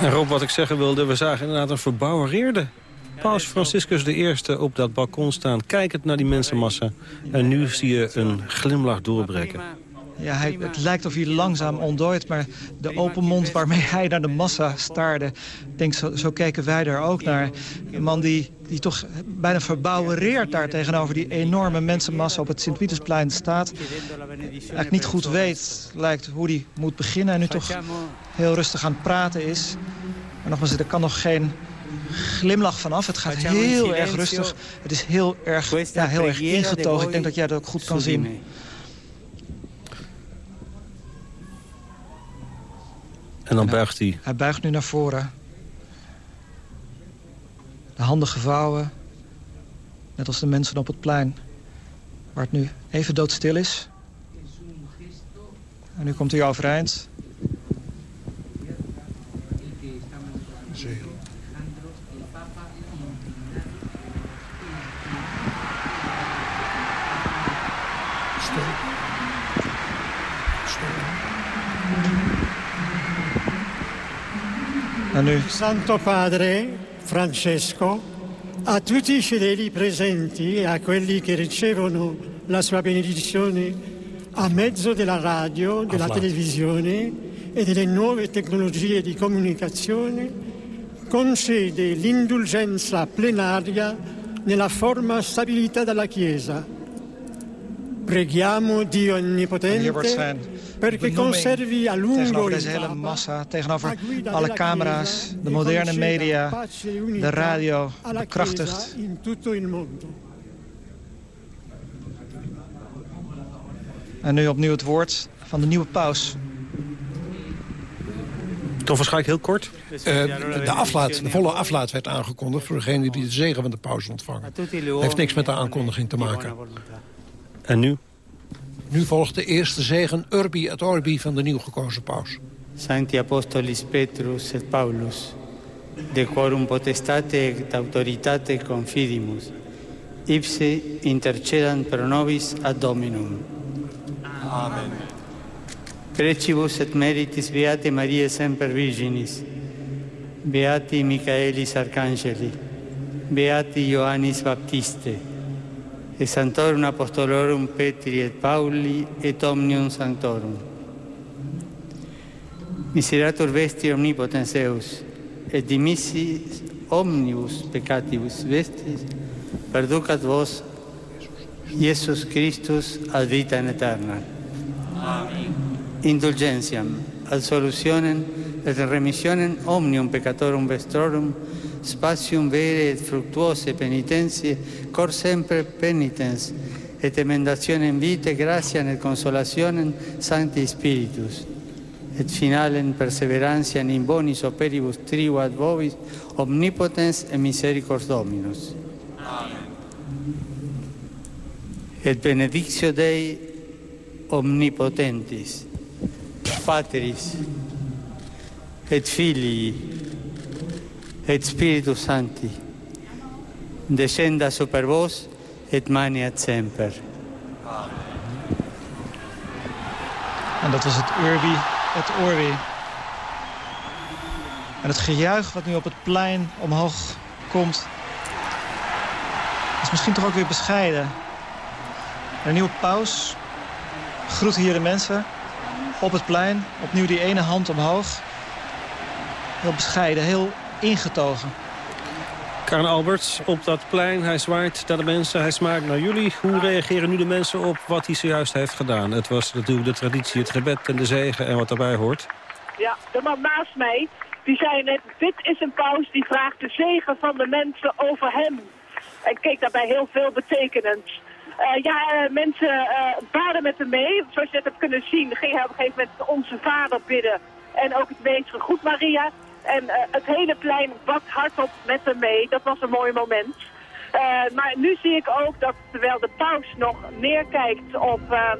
En Rob, wat ik zeggen wilde, we zagen inderdaad een verbouwereerde Paus Franciscus I op dat balkon staan, kijkend naar die mensenmassa. En nu zie je een glimlach doorbreken. Ja, hij, het lijkt of hij langzaam ontdooit, maar de open mond waarmee hij naar de massa staarde... Denk, zo, keken wij daar ook naar. Een man die, die toch bijna verbouwereerd daar tegenover die enorme mensenmassa op het Sint-Pietersplein staat. Eigenlijk niet goed weet, lijkt, hoe hij moet beginnen en nu toch heel rustig aan het praten is. Maar nogmaals, er kan nog geen glimlach vanaf. Het gaat heel erg rustig. Het is heel erg, ja, heel erg ingetogen. Ik denk dat jij dat ook goed kan zien. En dan buigt hij. Hij buigt nu naar voren. De handen gevouwen. Net als de mensen op het plein. Waar het nu even doodstil is. En nu komt hij overeind. Nu Santo Padre Francesco, a tutti i fedeli presenti e a quelli che ricevono la sua benedizione a mezzo della radio, della Aflaat. televisione e delle nuove tecnologie di comunicazione, concede l'indulgenza plenaria nella forma stabilita dalla Chiesa. Preghiamo Dio Onnipotente perché conservi a lungo tegenover deze hele massa, tegenover alle camera's, de moderne media, e de radio, mondo. En nu opnieuw het woord van de nieuwe paus. Toch waarschijnlijk heel kort. Eh, de, aflaat, de volle aflaat werd aangekondigd voor degene die de zegen van de paus ontvangen. Heeft niks met de aankondiging te maken. En nu? Nu volgt de eerste zegen Urbi et Orbi van de nieuw gekozen paus. Santi Apostolis Petrus et Paulus, de quorum potestate et autoritate confidimus, ipse intercedant pro nobis ad Dominum. Amen. Precibus et meritis Beate Mariae Semper Virginis, Beati Michaelis Arcangeli, Beati Ioannis Baptiste, et Santorum Apostolorum Petri et Pauli et omnium Sanctorum. Miserator vesti omnipotens Deus, et dimissis omnibus peccatibus vestis, perducat vos, Iesus Christus ad vitam aeternam. Amen. Indulgentiam, ad solutionem et remissionem omnium peccatorum vestrorum, spatium vere et fructuose penitentie, cor sempre penitens, et emendationem vitae gratiam et consolationem Sancti Spiritus et finalem perseverantiam in bonis operibus tribu ad vobis omnipotens et misericors Dominus. Amen. Et benedictio Dei omnipotentis, Patris et Filii et Spiritus Sancti, descenda super vos et maniat semper. En dat was het Urbi, het Orbi. En het gejuich wat nu op het plein omhoog komt... is misschien toch ook weer bescheiden. Een nieuwe paus groet hier de mensen op het plein. Opnieuw die ene hand omhoog. Heel bescheiden, heel ingetogen. Karen Alberts op dat plein. Hij zwaait naar de mensen, hij smaakt naar jullie. Hoe reageren nu de mensen op wat hij zojuist heeft gedaan? Het was natuurlijk de traditie, het gebed en de zegen en wat daarbij hoort. Ja, de man naast mij, die zei net, dit is een paus die vraagt de zegen van de mensen over hem. En keek daarbij heel veel betekenend. Uh, ja, uh, mensen uh, baden met hem mee. Zoals je net hebt kunnen zien, ging hij op een gegeven moment onze vader bidden. En ook het wees goed Maria. En het hele plein bad hardop met hem mee. Dat was een mooi moment. maar nu zie ik ook dat terwijl de paus nog neerkijkt op ehm,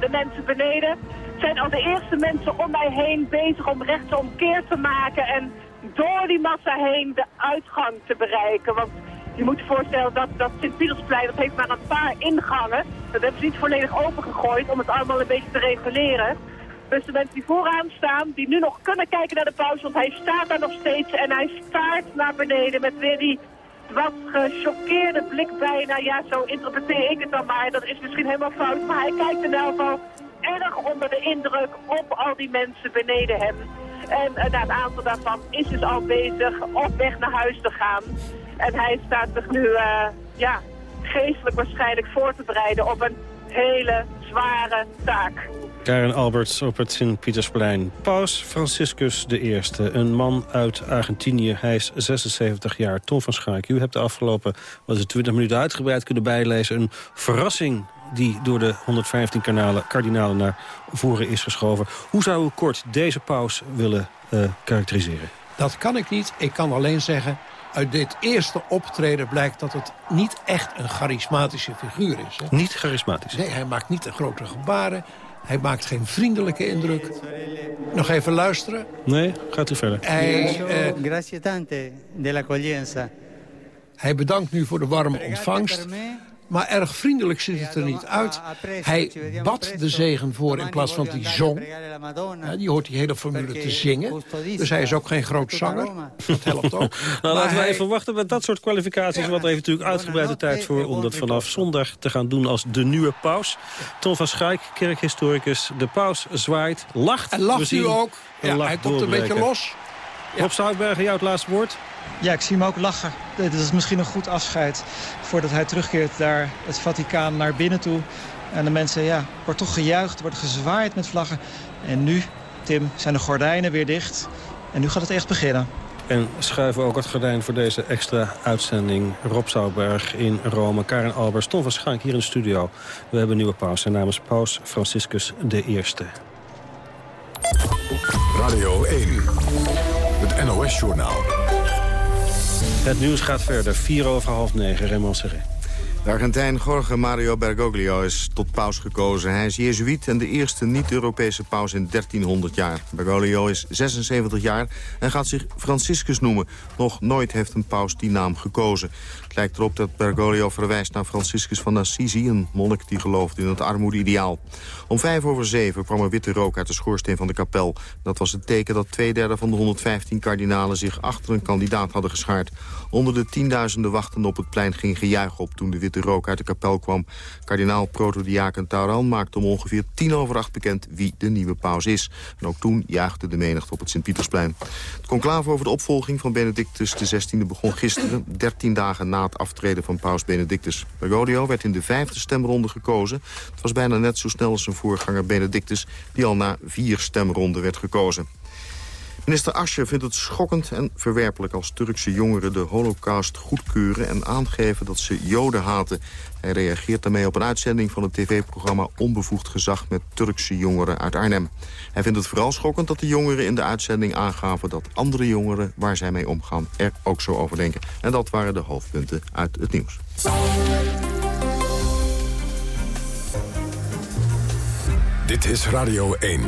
de mensen beneden... zijn al de eerste mensen om mij heen bezig om rechtsomkeer te maken... en door die massa heen de uitgang te bereiken. Want je moet je voorstellen dat, dat Sint-Pietersplein, dat heeft maar een paar ingangen. Dat hebben ze niet volledig opengegooid om het allemaal een beetje te reguleren. Dus de mensen die vooraan staan, die nu nog kunnen kijken naar de pauze, want hij staat daar nog steeds en hij staart naar beneden met weer die wat gechoqueerde blik bijna. Ja, zo interpreteer ik het dan maar. Dat is misschien helemaal fout, maar hij kijkt in elk geval erg onder de indruk op al die mensen beneden hem. En uh, een aantal daarvan is dus al bezig op weg naar huis te gaan. En hij staat zich nu uh, ja, geestelijk waarschijnlijk voor te bereiden op een hele zware taak. Karen Alberts op het Sint-Pietersplein. Paus Franciscus I, een man uit Argentinië. Hij is 76 jaar. Tom van Schaik, u hebt de afgelopen wat is het, 20 minuten uitgebreid kunnen bijlezen. Een verrassing die door de 115 kanalen, kardinalen naar voren is geschoven. Hoe zou u kort deze paus willen uh, karakteriseren? Dat kan ik niet. Ik kan alleen zeggen, uit dit eerste optreden blijkt dat het niet echt een charismatische figuur is. Hè? Niet charismatisch? Nee, hij maakt niet de grote gebaren. Hij maakt geen vriendelijke indruk. Nog even luisteren. Nee, gaat u verder. Hij, Grazie tante dell'accoglienza. Hij bedankt nu voor de warme ontvangst. Maar erg vriendelijk ziet het er niet uit. Hij bad de zegen voor in plaats van die zong. Ja, die hoort die hele formule te zingen. Dus hij is ook geen groot zanger. Dat helpt ook. nou, laten we even wachten met dat soort kwalificaties. Want er heeft natuurlijk uitgebreide tijd voor... om dat vanaf zondag te gaan doen als de nieuwe paus. Tom van Schaik, kerkhistoricus. De paus zwaait, lacht. En lacht u ook. Ja, hij komt een beetje los. Ja. Rob Zoutbergen, jou het laatste woord. Ja, ik zie hem ook lachen. Dit is misschien een goed afscheid voordat hij terugkeert naar het Vaticaan naar binnen toe. En de mensen, ja, wordt toch gejuicht, wordt gezwaaid met vlaggen. En nu, Tim, zijn de gordijnen weer dicht. En nu gaat het echt beginnen. En schuiven ook het gordijn voor deze extra uitzending. Rob Zoutberg in Rome, Karen Albers, Tom van Schank hier in de studio. We hebben een nieuwe paus. Zijn naam is Paus Franciscus I. Radio 1, het NOS-journaal. Het nieuws gaat verder. 4 over half negen, Raymond Serré. De Argentijn Jorge Mario Bergoglio is tot paus gekozen. Hij is jezuïet en de eerste niet-Europese paus in 1300 jaar. Bergoglio is 76 jaar en gaat zich Franciscus noemen. Nog nooit heeft een paus die naam gekozen. Het lijkt erop dat Bergoglio verwijst naar Franciscus van Assisi... een monnik die geloofde in het armoede-ideaal. Om vijf over zeven kwam er witte rook uit de schoorsteen van de kapel. Dat was het teken dat twee derde van de 115 kardinalen... zich achter een kandidaat hadden geschaard. Onder de tienduizenden wachtenden op het plein ging gejuich op... toen de witte rook uit de kapel kwam. Kardinaal protodiaken Tauran maakte om ongeveer tien over acht bekend... wie de nieuwe paus is. En ook toen juichte de menigte op het Sint-Pietersplein. Het conclave over de opvolging van Benedictus XVI begon gisteren... 13 dagen na het aftreden van paus Benedictus. Bergoglio werd in de vijfde stemronde gekozen. Het was bijna net zo snel als zijn voorganger Benedictus... die al na vier stemronden werd gekozen. Minister Ascher vindt het schokkend en verwerpelijk als Turkse jongeren de holocaust goedkeuren en aangeven dat ze joden haten. Hij reageert daarmee op een uitzending van het tv-programma Onbevoegd Gezag met Turkse jongeren uit Arnhem. Hij vindt het vooral schokkend dat de jongeren in de uitzending aangaven dat andere jongeren waar zij mee omgaan er ook zo over denken. En dat waren de hoofdpunten uit het nieuws. Dit is Radio 1.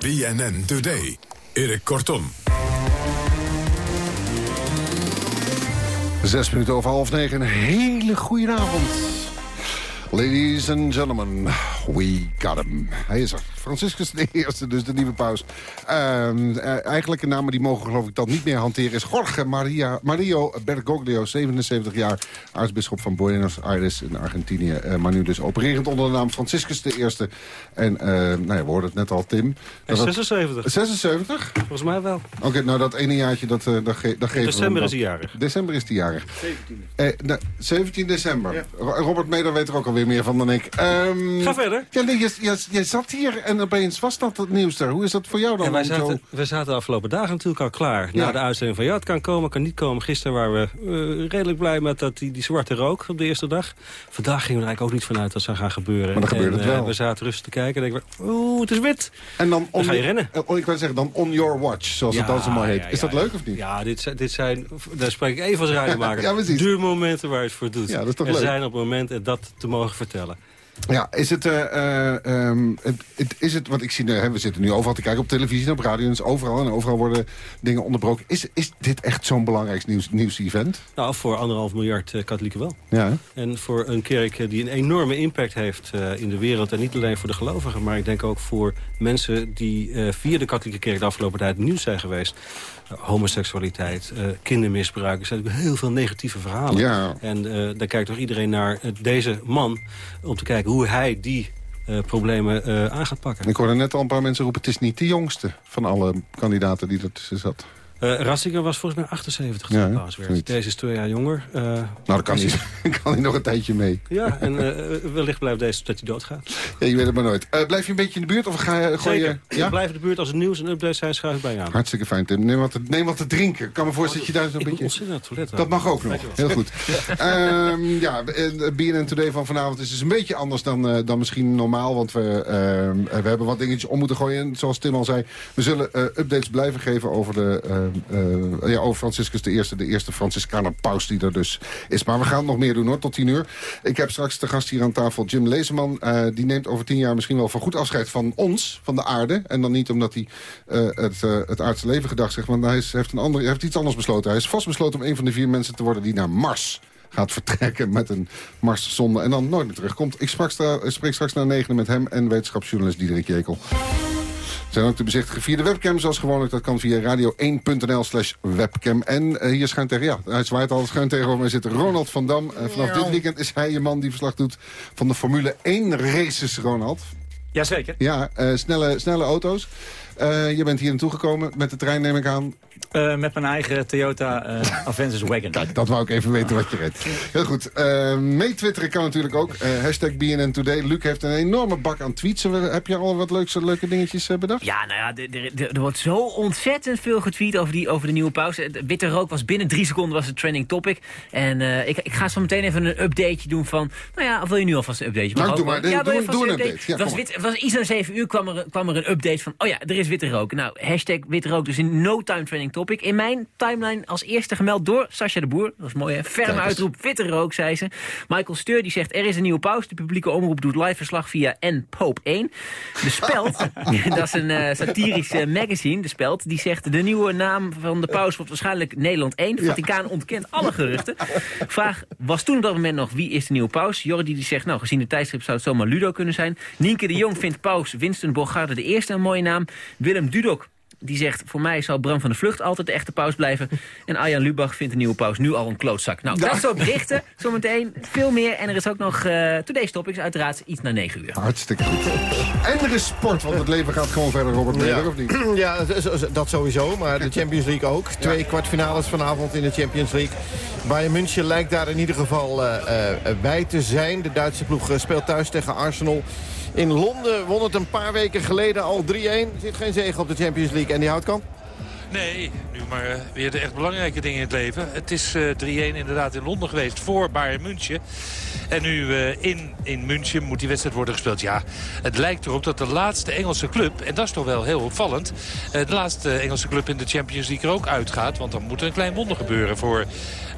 BNN Today. Erik Kortom. Zes minuten over half negen. Een hele goede avond. Ladies and gentlemen, we got him. Hij is er. Franciscus de Eerste, dus de nieuwe paus. Uh, eigenlijk een naam die mogen geloof ik dan niet meer hanteren... is Jorge Maria, Mario Bergoglio, 77 jaar. Aartsbisschop van Buenos Aires in Argentinië. Uh, maar nu dus opererend onder de naam Franciscus de Eerste. En uh, nou ja, we hoorden het net al, Tim. Dat 76. 76? Volgens mij wel. Oké, okay, nou dat ene jaartje, dat, uh, dat, ge dat geven December we is hij jarig. December is hij jarig. 17. nou, 17 december. Ja. Robert Meder weet er ook alweer meer van dan ik. Um, Ga verder. Ja, nee, je, je, je zat hier en opeens was dat het nieuws daar. Hoe is dat voor jou dan? Ja, wij, zaten, zo... wij zaten de afgelopen dagen natuurlijk al klaar. Ja. Na de uitzending van ja, het kan komen, kan niet komen. Gisteren waren we uh, redelijk blij met dat, die, die zwarte rook op de eerste dag. Vandaag gingen we er eigenlijk ook niet vanuit dat zou gaan gebeuren. Maar dan gebeurde het wel. Uh, we zaten rustig te kijken en denken we, oeh, het is wit. En dan, dan ga je rennen. Uh, ik wil zeggen, dan on your watch, zoals ja, het dan zo mooi heet. is dat leuk of niet? Ja, dit, dit zijn, daar spreek ik even als radiomaker. ja, de momenten waar je het voor doet. Ja, dat is toch er leuk. zijn op momenten dat te mogen vertellen. Ja, is het, uh, uh, um, het, het, is het, want ik zie, uh, we zitten nu overal te kijken op televisie en op radio, dus overal en overal worden dingen onderbroken. Is, is dit echt zo'n belangrijk nieuws, nieuws-event? Nou, voor anderhalf miljard katholieken wel. Ja. En voor een kerk die een enorme impact heeft in de wereld en niet alleen voor de gelovigen, maar ik denk ook voor mensen die via de katholieke kerk de afgelopen tijd nieuws zijn geweest homoseksualiteit, uh, kindermisbruik. Er zijn heel veel negatieve verhalen. Ja. En uh, daar kijkt toch iedereen naar uh, deze man... om te kijken hoe hij die problemen aan gaat pakken. Ik hoorde net al een paar mensen roepen... het is niet de jongste van alle kandidaten die ertussen zat. Uh, Ratzinger was volgens mij 78 toen ja, hij paus werd. Deze is twee jaar jonger. Uh, nou, dan kan hij, kan hij nog een tijdje mee. Ja, en uh, wellicht blijft deze dat hij doodgaat. Ja, je weet het maar nooit. blijf je een beetje in de buurt of ga je... Gooi je ja? Ik blijf in de buurt als er nieuws en updates zijn, schuif ik bij je aan. Hartstikke fijn, Tim. Neem wat te, neem wat te drinken. Ik kan me voorstellen dat je daar zo'n beetje... ontzettend het toilet Dat mag ook nog. Heel goed. um, ja, BNN Today van vanavond is dus een beetje anders dan, dan misschien normaal. Want we, we hebben wat dingetjes om moeten gooien. En zoals Tim al zei, we zullen updates blijven geven over de ja, over Franciscus de Eerste, de eerste Franciscaner paus die er dus is. Maar we gaan nog meer doen hoor, tot tien uur. Ik heb straks de gast hier aan tafel, Jim Lezeman. Uh, die neemt over tien jaar misschien wel voor goed afscheid van ons, van de aarde. En dan niet omdat hij uh, het, het aardse leven gedacht zegt, want hij, is, heeft, een hij heeft iets anders besloten. Hij is vastbesloten om een van de vier mensen te worden die naar Mars gaat vertrekken met een Marszonde en dan nooit meer terugkomt. Ik sprak spreek straks naar negen met hem en wetenschapsjournalist Diederik Jekel zijn ook te bezichtigen via de webcam, zoals gewoonlijk. Dat kan via radio1.nl slash webcam. En uh, hier schijnt tegen, ja, hij zwaait al schuin tegenover mij zit Ronald van Dam. Uh, vanaf dit weekend is hij je man die verslag doet van de Formule 1 races, Ronald. Jazeker. Ja, uh, snelle, snelle auto's. Je bent hier naartoe gekomen met de trein, neem ik aan. Uh, met mijn eigen Toyota uh, Avensis Wagon. Kijk, dat wou ik even weten wat je redt. Heel goed. Uh, Meetwitteren kan natuurlijk ook. hashtag BNN Today. Luc heeft een enorme bak aan tweets. Heb je al wat leuke, leuke dingetjes bedacht? Ja, nou ja, er wordt zo ontzettend veel getweet over, die, over de nieuwe pauze. Witte rook was binnen drie seconden was het trending topic. En ik, ik ga zo meteen even een updateje doen van... Nou ja, of wil je nu alvast een updateje? Nou, doe maar. Ja, doe, doe, doe een update. update. Ja, was, wit, was iets zeven uur kwam er, kwam er een update van... Oh ja, er is is witte rook. Nou, hashtag witte rook dus in no time trending topic. In mijn timeline als eerste gemeld door Sascha de Boer. Dat is mooi, hè? Ferme uitroep, witte rook, zei ze. Michael Steur die zegt, er is een nieuwe pauze. De publieke omroep doet live verslag via NPoop 1. De Speld, dat is een uh, satirisch uh, magazine, De Speld... die zegt, de nieuwe naam van de pauze wordt waarschijnlijk Nederland 1. De Vaticaan ontkent alle geruchten. Vraag, was toen op dat moment nog wie is de nieuwe paus? Jordi die zegt, nou, gezien de tijdschrift zou het zomaar Ludo kunnen zijn. Nienke de Jong vindt paus Winston Bogarde de eerste een mooie naam. Willem Dudok die zegt, voor mij zal Bram van de Vlucht altijd de echte paus blijven. En Arjan Lubach vindt de nieuwe paus nu al een klootzak. Nou, dat soort berichten, zometeen veel meer. En er is ook nog uh, Today's Topics, uiteraard iets na 9 uur. Hartstikke goed. En er is sport, want het leven gaat gewoon verder, Robert Meder, ja. of niet? Ja, dat sowieso, maar de Champions League ook. Twee ja. kwartfinales vanavond in de Champions League. Bayern München lijkt daar in ieder geval uh, uh, bij te zijn. De Duitse ploeg speelt thuis tegen Arsenal. In Londen won het een paar weken geleden al 3-1. Er zit geen zege op de Champions League. En die Houtkamp? Nee, nu maar uh, weer de echt belangrijke dingen in het leven. Het is uh, 3-1 inderdaad in Londen geweest voor Bayern München. En nu uh, in, in München moet die wedstrijd worden gespeeld. Ja, het lijkt erop dat de laatste Engelse club, en dat is toch wel heel opvallend... de laatste Engelse club in de Champions League er ook uitgaat. Want dan moet er een klein wonder gebeuren voor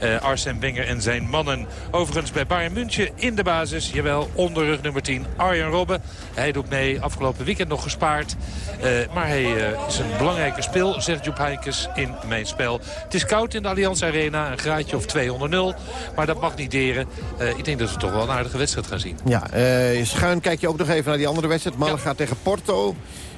uh, Arsene Wenger en zijn mannen. Overigens bij Bayern München in de basis. Jawel, onderrug nummer 10, Arjen Robben. Hij doet mee, afgelopen weekend nog gespaard. Uh, maar hij uh, is een belangrijke speel, zegt Joep Heinkes in mijn spel. Het is koud in de Allianz Arena, een graadje of 200 Maar dat mag niet deren. ik denk dat we toch wel een aardige wedstrijd gaan zien. Ja, schuin kijk je ook nog even naar die andere wedstrijd. Malaga ja. tegen Porto.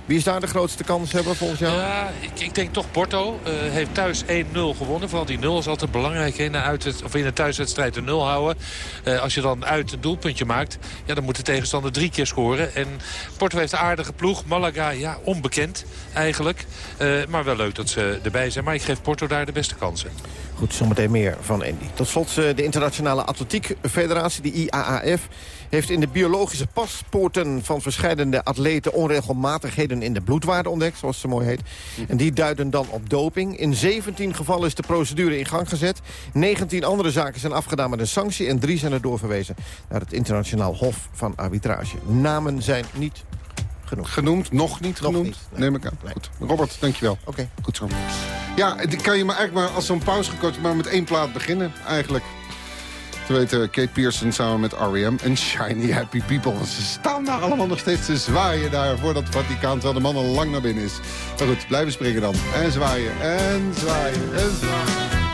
Wie is daar de grootste kans hebben volgens jou? Ja, ik, ik denk toch Porto. Uh, heeft thuis 1-0 gewonnen. Vooral die 0 is altijd belangrijk in, uit of in een thuiswedstrijd de 0 houden. Uh, als je dan uit een doelpuntje maakt, ja, dan moet de tegenstander drie keer scoren. En Porto heeft een aardige ploeg. Malaga, ja, onbekend eigenlijk. Uh, maar wel leuk dat ze erbij zijn. Maar ik geef Porto daar de beste kansen. Goed, zometeen meer van Andy. Tot slot de Internationale Atletiek Federatie, de IAAF heeft in de biologische paspoorten van verschillende atleten onregelmatigheden in de bloedwaarde ontdekt, zoals ze mooi heet. En die duiden dan op doping. In 17 gevallen is de procedure in gang gezet. 19 andere zaken zijn afgedaan met een sanctie en drie zijn er doorverwezen naar het internationaal hof van arbitrage. Namen zijn niet genoemd. Genoemd, nog niet nog genoemd? Niet, nee. Neem ik aan. Nee. Goed. Robert, dankjewel. Oké. Okay. Goed zo. Ja, kan je maar eigenlijk maar als zo'n pauze gekocht maar met één plaat beginnen, eigenlijk. Te weten Kate Pearson samen met R.E.M. en Shiny Happy People. Ze staan daar allemaal nog steeds te zwaaien daar voor dat Vaticaan... terwijl de man al lang naar binnen is. Maar goed, blijven springen dan. En zwaaien, en zwaaien, en zwaaien.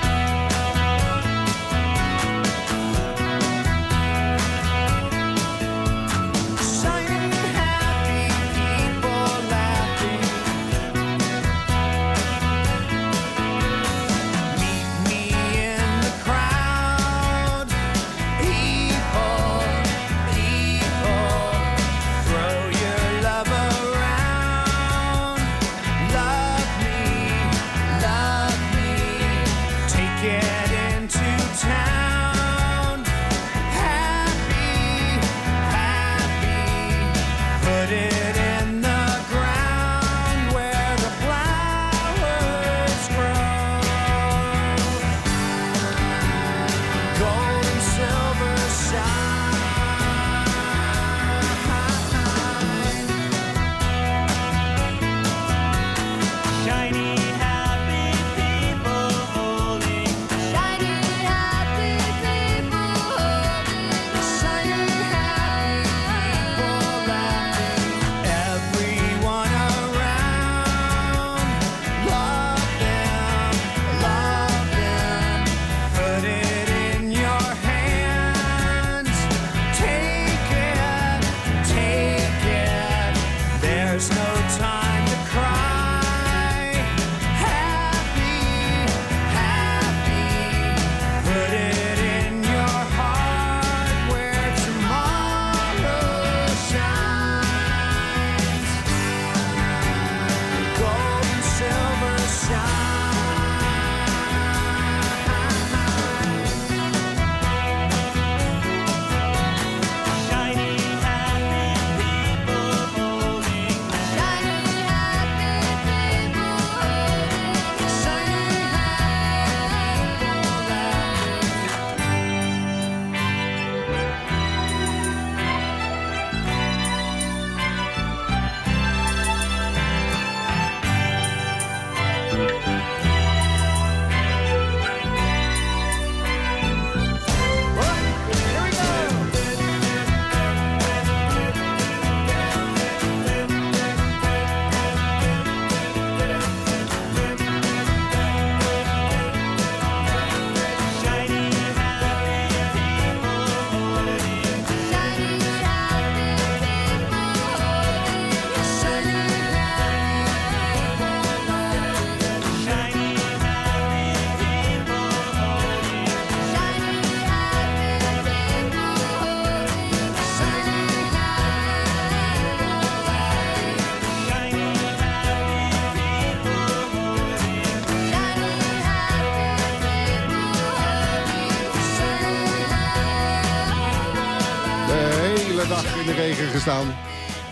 Gestaan.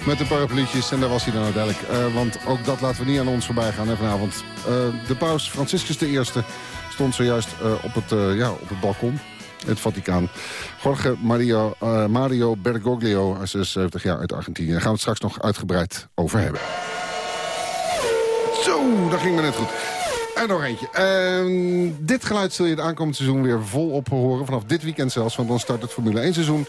Met de parapluutjes. En daar was hij dan uiteindelijk. Uh, want ook dat laten we niet aan ons voorbij gaan vanavond. Uh, de paus Franciscus I stond zojuist uh, op, het, ja, op het balkon. Het Vaticaan. Jorge Mario, Mario Bergoglio, 76 jaar uit Argentinië. Daar gaan we het straks nog uitgebreid over hebben. Zo, dat ging me net goed. En nog eentje. Uh, dit geluid zul je het aankomend seizoen weer volop horen. Vanaf dit weekend zelfs, want dan start het Formule 1 seizoen.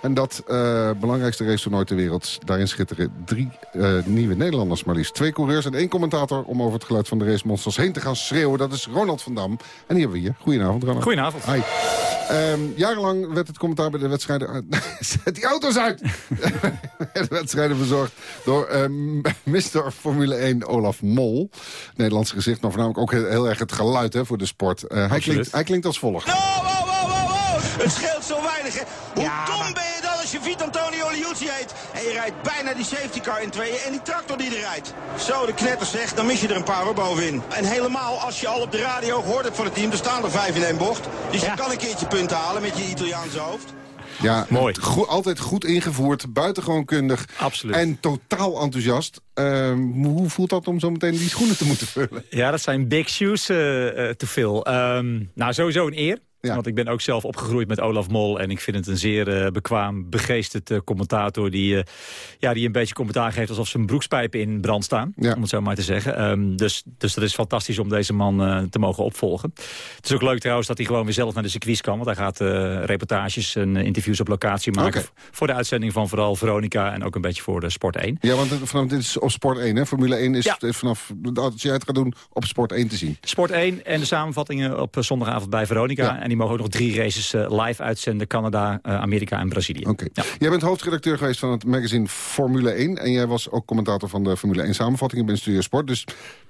En dat uh, belangrijkste race ter wereld. Daarin schitteren drie uh, nieuwe Nederlanders maar liefst. Twee coureurs en één commentator om over het geluid van de race monsters heen te gaan schreeuwen. Dat is Ronald van Dam. En die hebben we hier. Goedenavond, Ronald. Goedenavond. Hi. Um, jarenlang werd het commentaar bij de wedstrijden... Zet die auto's uit! de wedstrijden verzorgd door um, Mr. Formule 1 Olaf Mol. Nederlands gezicht, maar voornamelijk ook heel erg het geluid hè, voor de sport. Uh, hij, klinkt, hij klinkt als volgt. No, wow, wow, wow, wow. Het scheelt zo weinig. Hè. Hoe ja, dom ben je dan als je Vito Antonio Liuzzi heet... en je rijdt bijna die safety car in tweeën en die tractor die er rijdt. Zo, de knetter zegt, dan mis je er een paar hoor bovenin. En helemaal als je al op de radio gehoord hebt van het team... er staan er vijf in één bocht. Dus ja. je kan een keertje punten halen met je Italiaanse hoofd. Ja, mooi. Altijd goed ingevoerd, buitengewoon kundig. Absoluut. En totaal enthousiast. Uh, hoe voelt dat om zo meteen die schoenen te moeten vullen? Ja, dat zijn big shoes uh, uh, te veel. Um, nou, sowieso een eer. Ja. Want ik ben ook zelf opgegroeid met Olaf Mol. En ik vind het een zeer uh, bekwaam, begeesterd uh, commentator... Die, uh, ja, die een beetje commentaar geeft alsof zijn broekspijpen in brand staan. Ja. Om het zo maar te zeggen. Um, dus, dus dat is fantastisch om deze man te mogen opvolgen. Het is ook leuk trouwens dat hij gewoon weer zelf naar de circuits kan. Want hij gaat reportages en interviews op locatie maken. Okay. Voor de uitzending van vooral Veronica en ook een beetje voor de Sport 1. Ja, want vanaf dit is op Sport 1, hè? Formule 1 is ja. vanaf, als jij het gaat doen, op Sport 1 te zien. Sport 1 en de samenvattingen op zondagavond bij Veronica. Ja. En die mogen ook nog drie races uh, live uitzenden. Canada, uh, Amerika en Brazilië. Oké. Ja. Jij bent hoofdredacteur geweest van het magazine Formule 1. En jij was ook commentator van de Formule 1 samenvatting bij Studio Sport. Dus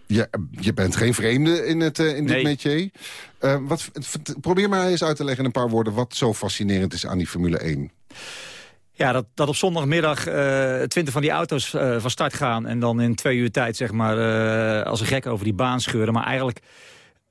je, je bent geen vreemde in, het, uh, in dit nee. métier. wat, probeer maar eens uit te leggen in een paar woorden... wat zo fascinerend is aan die Formule 1. Ja, dat, dat op zondagmiddag twintig uh, van die auto's uh, van start gaan... en dan in twee uur tijd zeg maar, als een gek over die baan scheuren. Maar eigenlijk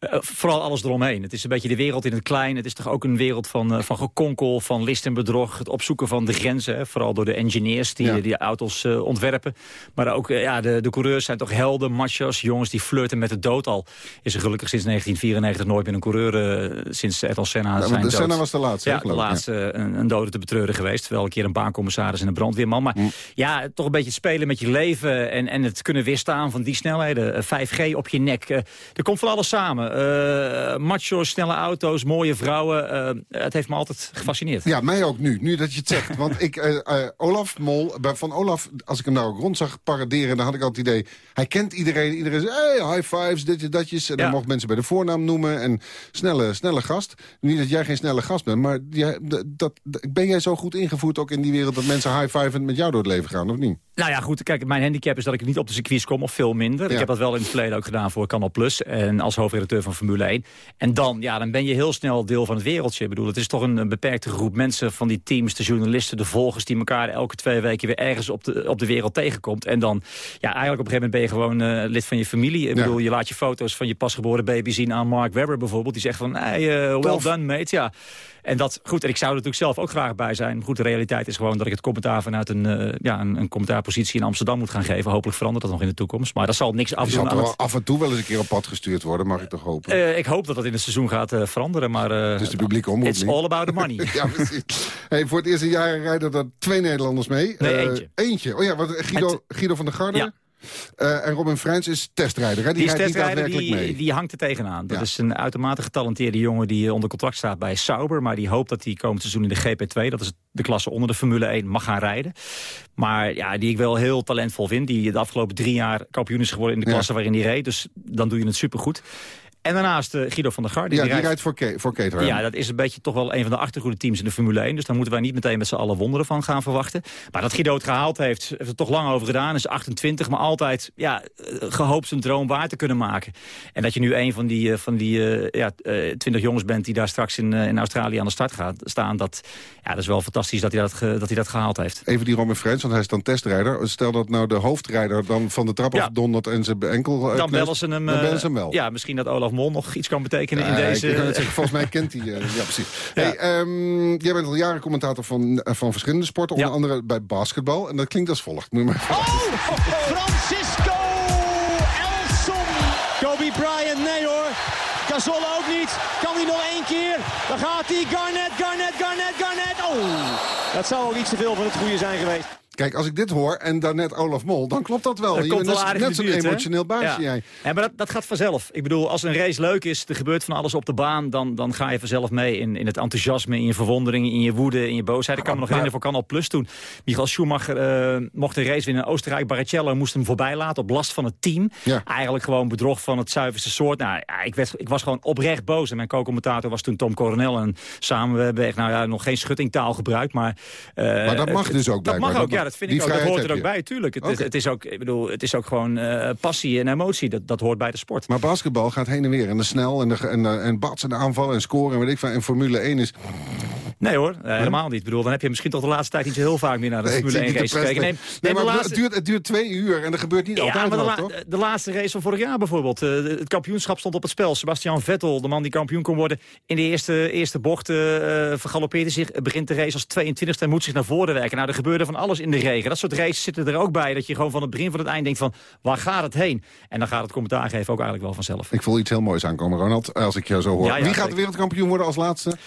vooral alles eromheen. Het is een beetje de wereld in het klein. Het is toch ook een wereld van, uh, van gekonkel, van list en bedrog. Het opzoeken van de grenzen. Hè, vooral door de engineers die ja. die auto's uh, ontwerpen. Maar ook ja, de, de coureurs zijn toch helden, machos. Jongens die flirten met de dood al. Is er gelukkig sinds 1994 nooit meer een coureur... sinds Ayrton Senna ja, zijn de Senna was de laatste. Ja, de laatste ja. een, een, dode te betreuren geweest. Wel een keer een baancommissaris en een brandweerman. Maar mm. ja, toch een beetje spelen met je leven... en, en het kunnen weerstaan van die snelheden. 5G op je nek. er komt van alles samen. Uh, macho, snelle auto's, mooie vrouwen. Uh, het heeft me altijd gefascineerd. Ja, mij ook nu, nu dat je het zegt. Want ik, uh, Olaf Mol, van Olaf, als ik hem nou ook rond zag paraderen... dan had ik al het idee, hij kent iedereen. Iedereen zei, hey, high fives, ditje, datjes. En ja. dan mocht mensen bij de voornaam noemen. En snelle, snelle gast. Niet dat jij geen snelle gast bent, maar jij, dat, ben jij zo goed ingevoerd ook in die wereld... dat mensen high fiven met jou door het leven gaan, of niet? Nou ja, goed, kijk, mijn handicap is dat ik niet op de circuits kom, of veel minder. Ja. Ik heb dat wel in het verleden ook gedaan voor Canal Plus. En als hoofdredacteur van Formule 1. En dan, ja, dan ben je heel snel deel van het wereldje. Ik bedoel, het is toch een, een, beperkte groep mensen van die teams, de journalisten, de volgers... die elkaar elke twee weken weer ergens op de, op de wereld tegenkomt. En dan, ja, eigenlijk op een gegeven moment ben je gewoon uh, lid van je familie. Ik ja. bedoel, je laat je foto's van je pasgeboren baby zien aan Mark Webber bijvoorbeeld. Die zegt van, hey, uh, well done, mate. Ja. En dat, goed, en ik zou er natuurlijk zelf ook graag bij zijn. Maar goed, de realiteit is gewoon dat ik het commentaar vanuit een, uh, ja, een, een commentaarpositie in Amsterdam moet gaan geven. Hopelijk verandert dat nog in de toekomst. Maar dat zal niks afdoen. Je zal af en toe wel eens een keer op pad gestuurd worden, mag ik toch hopen? Uh, ik hoop dat dat in het seizoen gaat uh, veranderen. Maar, is de publieke omroep It's all about the money. ja, precies. Hey, voor het eerste jaar rijden er twee Nederlanders mee. Nee, eentje. Eentje. Oh ja, wat, Guido, Guido van der Garde. Ja. Uh, en Robin Freins is testrijder. Hè? Die, die is testrijder, die, mee. die hangt er tegenaan. Dat ja. is een uitermate getalenteerde jongen die onder contract staat bij Sauber. Maar die hoopt dat hij komend seizoen in de GP2, dat is de klasse onder de Formule 1, mag gaan rijden. Maar ja, die ik wel heel talentvol vind. Die de afgelopen drie jaar kampioen is geworden in de klasse ja. waarin hij reed. Dus dan doe je het supergoed. En daarnaast uh, Guido van der Garde. Ja, die, die rijdt voor, Ke voor Caterham. Ja, dat is een beetje toch wel een van de achtergoede teams in de Formule 1. Dus daar moeten wij niet meteen met z'n allen wonderen van gaan verwachten. Maar dat Guido het gehaald heeft, heeft er toch lang over gedaan. Is 28, maar altijd ja, gehoopt zijn droom waar te kunnen maken. En dat je nu een van die, van die uh, ja, uh, 20 jongens bent die daar straks in, in Australië aan de start gaat staan. Dat, ja, dat is wel fantastisch dat hij dat, dat, hij dat gehaald heeft. Even die Roman Frens, want hij is dan testrijder. Stel dat nou de hoofdrijder dan van de trap ja. afdondert en zijn enkel dan bellen ze hem, dan bellen ze hem wel. Ja, misschien dat Olaf Mol nog iets kan betekenen in Ja, ik- deze... ik wou net zeggen, volgens mij kent hij... eh, ja, precies. Hey, ehm, jij bent al jaren commentator van, eh, van verschillende sporten. Onder andere bij basketbal. En dat klinkt als volgt. Moet maar Francisco Elson. Kobe Bryant, nee hoor. Gasol ook niet. Kan hij nog één keer? Dan gaat hij. Garnett, Garnett, Garnett, Garnett. Oh, dat zou ook iets te veel van het goede zijn geweest. Kijk, als ik dit hoor en daarnet Olaf Mol, dan klopt dat wel. Dat je komt wel net, aardig net zo'n emotioneel buisje ja. jij. Ja, maar dat, dat gaat vanzelf. Ik bedoel, als een race leuk is, er gebeurt van alles op de baan... dan, dan ga je vanzelf mee in, in het enthousiasme, in je verwondering... in je woede, in je boosheid. Ik kan me nog herinneren voor Canal Plus toen. Michael Schumacher eh, mocht een race winnen in Oostenrijk. Barrichello moest hem voorbij laten op last van het team. Eigenlijk gewoon bedrog van het zuiverste soort. Nou, ja, ik, werd, ik was gewoon oprecht boos. En mijn co-commentator was toen Tom Coronel. En samen we hebben echt, nou ja, nog geen schuttingtaal gebruikt. Maar, eh, Maar dat mag dus ook Dat blijkbaar. mag ook, Dat ja, dat vind ik ook. Dat hoort er ook je. bij, tuurlijk. Het, is, het, is ook, ik bedoel, het is ook gewoon eh, passie en emotie. Dat, dat hoort bij de sport. Maar basketbal gaat heen en weer. En de snel en, de, en, en bats en de aanvallen en scoren en weet ik veel. En Formule 1 is... Nee hoor, helemaal niet. Ik bedoel, dan heb je misschien toch de laatste tijd niet zo heel vaak meer naar de Nee, Formule zie 1 niet de race gekeken. Nee, neem maar het, duurt, het duurt twee uur en dat gebeurt niet Ja, altijd maar de, wel, la- toch? de laatste race van vorig jaar bijvoorbeeld. eh, het kampioenschap stond op het spel. Sebastian Vettel, de man die kampioen kon worden... in de eerste, eerste bocht vergalopeert hij zich. Begint de race als 22e en moet zich naar voren werken. Nou, er gebeurde van alles in de regen. Dat soort races zitten er ook bij. Dat je gewoon van het begin van het eind denkt van... waar gaat het heen? En dan gaat het commentaar geven ook eigenlijk wel vanzelf. Ik voel iets heel moois aankomen, Ronald, als ik jou zo hoor. Ja, ja, Wie gaat de wereldkampioen worden als laatste?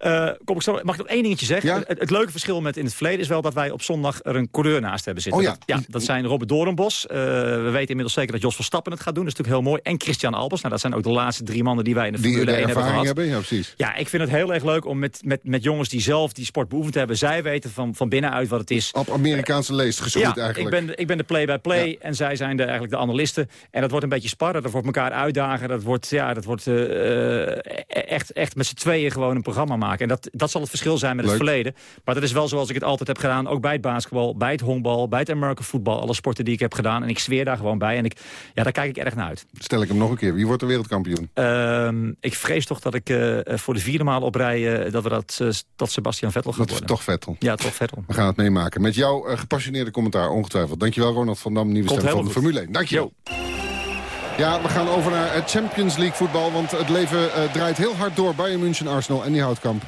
Eh, kom ik zo, mag ik nog één dingetje zeggen? Het, het leuke verschil met in het verleden is wel dat wij op zondag er een coureur naast hebben zitten. Oh ja. Dat, dat zijn Robert Doornbos. Eh, we weten inmiddels zeker dat Jos Verstappen het gaat doen. Dat is natuurlijk heel mooi. En Christian Albers. Nou, dat zijn ook de laatste drie mannen die wij in de Die Formule de 1 hebben gehad. hebben? Ja, precies. Ja, ik vind het heel erg leuk om met, met, met jongens die zelf die sport beoefend hebben. Zij weten van, van binnenuit wat het is. Op Amerikaanse leest geschroeid ja, eigenlijk. Ik ben, de- ik ben de play-by-play en zij zijn de, eigenlijk de analisten. En dat wordt een beetje sparren, dat wordt elkaar uitdagen. Dat wordt, ja, dat wordt eh, eh, echt, echt met z'n tweeën gewoon een programma maken. En dat, dat zal het verschil zijn met het verleden. Maar dat is wel zoals ik het altijd heb gedaan. Ook bij het basketbal, bij het honkbal, bij het American voetbal. Alle sporten die ik heb gedaan. En ik zweer daar gewoon bij. En ik, ja, daar kijk ik erg naar uit. Stel ik hem nog een keer. Wie wordt de wereldkampioen? Ehm, ik vrees toch dat ik eh, voor de vierde maal op rij... eh, dat, we dat, eh, dat Sebastian Vettel is worden. toch Vettel. Ja, toch Vettel. We gaan het meemaken. Met jouw gepassioneerde commentaar, ongetwijfeld. Dankjewel, Ronald van Dam, nieuwe Komt stem van de Formule 1. Dankjewel. Ja, we gaan over naar het Champions League voetbal. Want het leven eh, draait heel hard door. Bayern München, Arsenal en die houtkamp. 1-0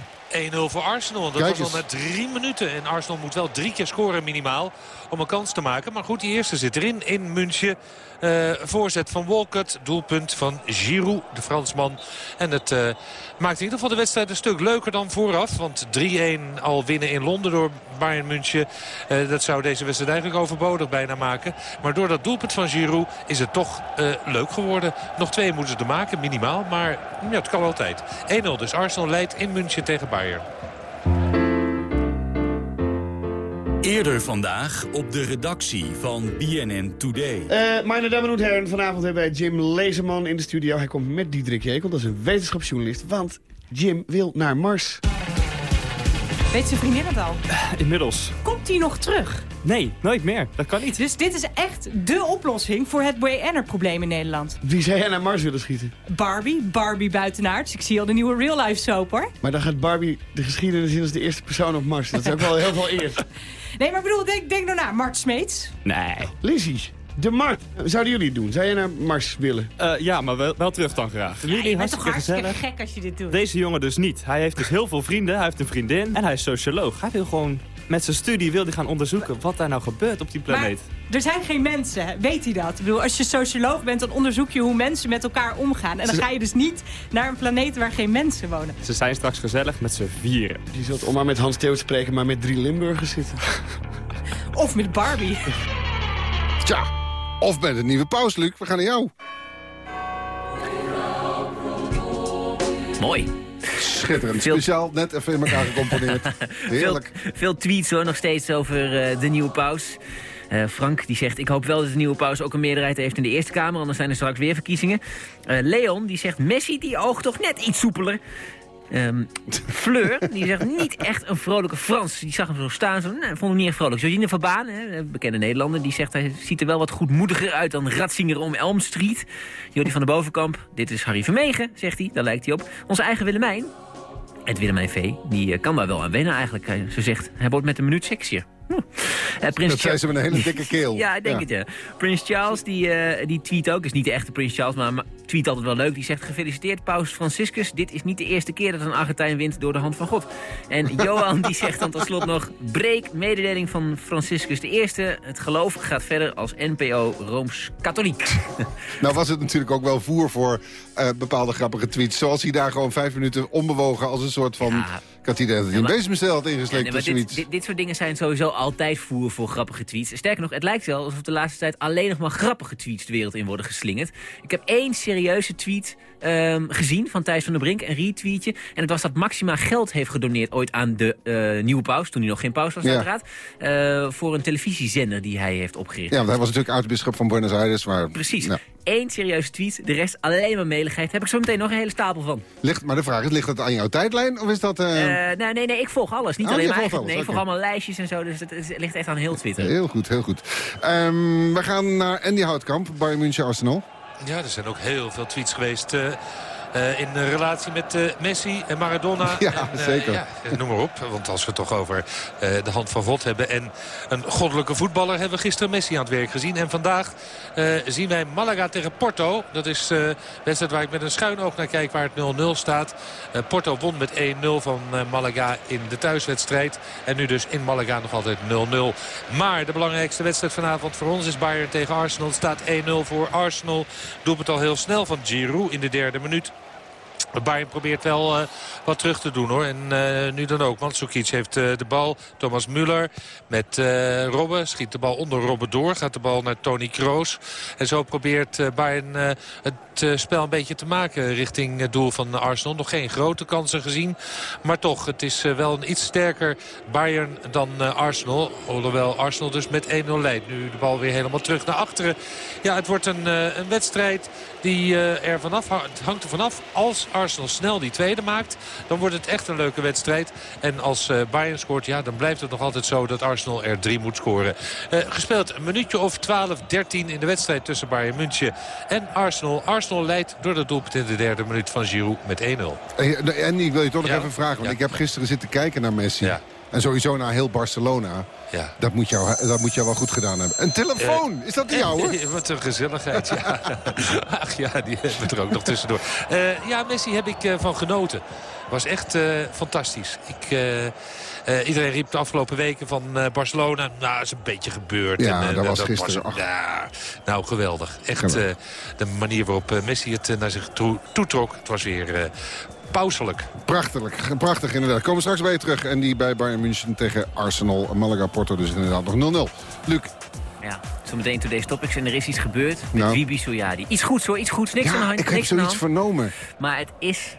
voor Arsenal. Dat was al na drie minuten. En Arsenal moet wel drie keer scoren minimaal om een kans te maken. Maar goed, die eerste zit erin in München. Eh, voorzet van Walcott, doelpunt van Giroud, de Fransman. En het eh, maakt in ieder geval de wedstrijd een stuk leuker dan vooraf. Want 3-1 al winnen in Londen door Bayern München. Eh, dat zou deze wedstrijd eigenlijk overbodig bijna maken. Maar door dat doelpunt van Giroud is het toch leuk geworden. Nog twee moeten ze er maken, minimaal. Maar ja, het kan altijd. 1-0 dus. Arsenal leidt in München tegen Bayern. Eerder vandaag op de redactie van BNN Today. Eh meine Damen und Herren, vanavond hebben wij Jim Lezeman in de studio. Hij komt met Diederik Jekel, dat is een wetenschapsjournalist. Want Jim wil naar Mars. Weet zijn vriendin het al? Inmiddels. Komt hij nog terug? Nee, nooit meer. Dat kan niet. Dus dit is echt dé oplossing voor het BNR-probleem in Nederland. Wie zou jij naar Mars willen schieten? Barbie, Barbie buitenaards. Ik zie al de nieuwe real-life soap, hoor. Maar dan gaat Barbie de geschiedenis in als de eerste persoon op Mars. Dat is ook wel heel veel eer. Nee, maar ik bedoel, denk, denk nou na. Mart Smeets. Nee. Lizzie, de Mart. Zouden jullie het doen? Zou jij naar Mars willen? Eh, ja, maar wel, wel terug dan graag. Ja, Jullie je bent toch hartstikke hartstikke gezellig. gek als je dit doet. Deze jongen dus niet. Hij heeft dus heel veel vrienden, hij heeft een vriendin en hij is socioloog. Hij wil gewoon met zijn studie wil hij gaan onderzoeken wat daar nou gebeurt op die planeet. Er zijn geen mensen, hè? weet hij dat? Ik bedoel, als je socioloog bent, dan onderzoek je hoe mensen met elkaar omgaan. En dan ga je dus niet naar een planeet waar geen mensen wonen. Ze zijn straks gezellig met z'n vieren. Je zult om maar met Hans Theo te spreken, maar met drie Limburgers zitten. Of met Barbie. Tja, of met een nieuwe paus, Luc. We gaan naar jou. Mooi. Schitterend. Speciaal net even in elkaar gecomponeerd. Heerlijk. Veel, veel tweets hoor, nog steeds over eh, de nieuwe paus. Eh, Frank die zegt, ik hoop wel dat de nieuwe paus ook een meerderheid heeft in de Eerste Kamer. Anders zijn er straks weer verkiezingen. Eh, Leon die zegt, Messi die oogt toch net iets soepeler. Ehm, Fleur, die zegt niet echt een vrolijke Frans. Die zag hem zo staan, zo, nou, vond hem niet echt vrolijk. Josine van hè, bekende Nederlander, die zegt... hij ziet er wel wat goedmoediger uit dan Ratzinger om Elm Street. Jody van de Bovenkamp, dit is Harry Vermegen, zegt hij. Daar lijkt hij op. Onze eigen Willemijn, het Willemijn V, die eh, kan daar wel aan wennen eigenlijk. Ze zegt, hij wordt met een minuut sexier. Eh, Prins Dat zei ze met een hele dikke keel. ja, ik denk Ja. het, ja. Prins Charles, die, eh, die tweet ook. Is niet de echte Prins Charles, maar ma- tweet altijd wel leuk. Die zegt, gefeliciteerd Paus Franciscus. Dit is niet de eerste keer dat een Argentijn wint door de hand van God. En Johan die zegt dan tot slot nog... breek mededeling van Franciscus de Eerste. Het geloof gaat verder als NPO Rooms-Katholiek. Nou was het natuurlijk ook wel voer voor uh, bepaalde grappige tweets. Zoals hij daar gewoon vijf minuten onbewogen als een soort van... Ja. Ik had idee dat hij een bezemstel had ingesleept ja, nee, dit, dit, dit, soort dingen zijn sowieso altijd voer voor grappige tweets. Sterker nog, het lijkt wel alsof de laatste tijd alleen nog maar grappige tweets de wereld in worden geslingerd. Ik heb één serieuze tweet um, gezien van Thijs van der Brink, een retweetje. En het was dat Maxima geld heeft gedoneerd ooit aan de uh, nieuwe paus, toen hij nog geen paus was ja. uiteraard, uh, voor een televisiezender die hij heeft opgericht. Ja, want hij was natuurlijk aartsbisschop van Buenos Aires. Maar, Precies. Nou. Eén serieuze tweet, de rest alleen maar meligheid. Heb ik zo meteen nog een hele stapel van. Ligt, maar de vraag is, ligt dat aan jouw tijdlijn of is dat... Uh... nee, nee, nee, ik volg alles. Niet oh, alleen maar eigen, nee, ik volg allemaal lijstjes en zo. Dus het, het, ligt echt aan heel Twitter. Heel goed, heel goed. Um, we gaan naar Andy Houtkamp, Bayern München Arsenal. Ja, er zijn ook heel veel tweets geweest... Uh, uh, in relatie met uh, Messi en Maradona. Ja, en, uh, zeker. Ja, noem maar op. Want als we het toch over de hand van God hebben... en een goddelijke voetballer hebben we gisteren Messi aan het werk gezien. En vandaag zien wij Malaga tegen Porto. Dat is de wedstrijd waar ik met een schuin oog naar kijk waar het 0-0 staat. Porto won met 1-0 van Malaga in de thuiswedstrijd. En nu dus in Malaga nog altijd 0-0. Maar de belangrijkste wedstrijd vanavond voor ons is Bayern tegen Arsenal. Het staat 1-0 voor Arsenal. Doet het al heel snel van Giroud in de derde minuut. Bayern probeert wel uh, wat terug te doen hoor. En uh, nu dan ook. Want Sukic heeft uh, de bal. Thomas Müller met Robben. Schiet de bal onder Robben door. Gaat de bal naar Tony Kroos. En zo probeert Bayern het spel een beetje te maken richting het doel van Arsenal. Nog geen grote kansen gezien. Maar toch, het is wel een iets sterker Bayern dan Arsenal. Hoewel Arsenal dus met 1-0 leidt. Nu de bal weer helemaal terug naar achteren. Ja, het wordt een, een wedstrijd die er vanaf hangt. Het hangt er vanaf als Arsenal snel die tweede maakt. Dan wordt het echt een leuke wedstrijd. En als uh, Bayern scoort, ja, dan blijft het nog altijd zo dat Arsenal er drie moet scoren. Uh, gespeeld een minuutje of 12, 13 in de wedstrijd tussen Bayern München en Arsenal. Arsenal leidt door de doelpunt in de derde minuut van Giroud met 1-0. En ik wil je toch nog even vragen, want ja. ik heb gisteren zitten kijken naar Messi. Ja. En sowieso naar heel Barcelona. Ja. Dat, moet jou, dat moet jou wel goed gedaan hebben. Een telefoon, uh, is dat die jouwe? Wat een gezelligheid, ja. Ach ja, die hebben we er ook nog tussendoor. Uh, ja, Messi heb ik uh, van genoten. Was echt fantastisch. Ik... Iedereen riep de afgelopen weken van Barcelona. Nou, is een beetje gebeurd. Ja, en, dat was gisteren. Was, ja, nou, geweldig. Echt de manier waarop Messi het naar zich toe, toetrok. Het was weer pauselijk. Prachtig, prachtig inderdaad. Komen we straks bij je terug. En die bij Bayern München tegen Arsenal. Malaga Porto dus inderdaad nog 0-0. Luc. Ja, zometeen deze topics en er is iets gebeurd met nou. Wibi Soyadi. Iets goeds hoor, iets goeds. Niks ja, aan de hand. ik heb zoiets vernomen. Maar het is...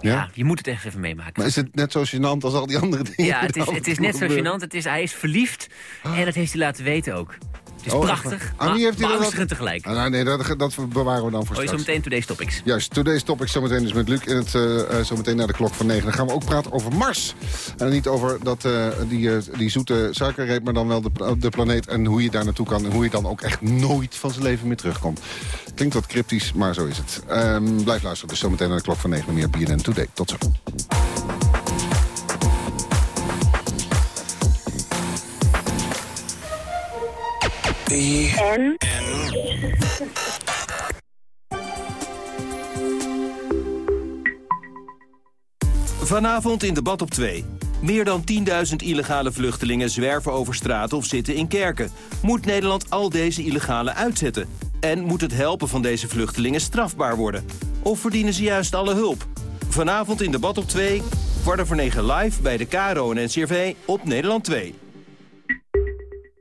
Ja? ja? je moet het echt even meemaken. Maar is het net zo gênant als al die andere dingen? Ja, het is, het is net zo gênant. Het is, hij is verliefd en dat heeft hij laten weten ook. Het is oh, prachtig, maar, heeft hij maar dat... tegelijk. Ah, nee, dat, dat bewaren we dan voor je straks. zometeen Today's Topics. Juist, Today's Topics zometeen dus met Luc. En het, uh, zometeen naar de klok van 9. Dan gaan we ook praten over Mars. En niet over dat, uh, die, uh, die zoete suikerreep, maar dan wel de, de planeet. En hoe je daar naartoe kan. En hoe je dan ook echt nooit van zijn leven meer terugkomt. Klinkt wat cryptisch, maar zo is het. Um, blijf luisteren. Dus zometeen naar de klok van 9 meer BNN Today. Tot zo. Vanavond in debat op 2. Meer dan 10.000 illegale vluchtelingen zwerven over straat of zitten in kerken. Moet Nederland al deze illegale uitzetten? En moet het helpen van deze vluchtelingen strafbaar worden? Of verdienen ze juist alle hulp? Vanavond in debat op 2, kwart over 9 live bij de KRO en NCRV op Nederland 2.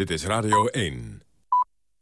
Dit is Radio 1.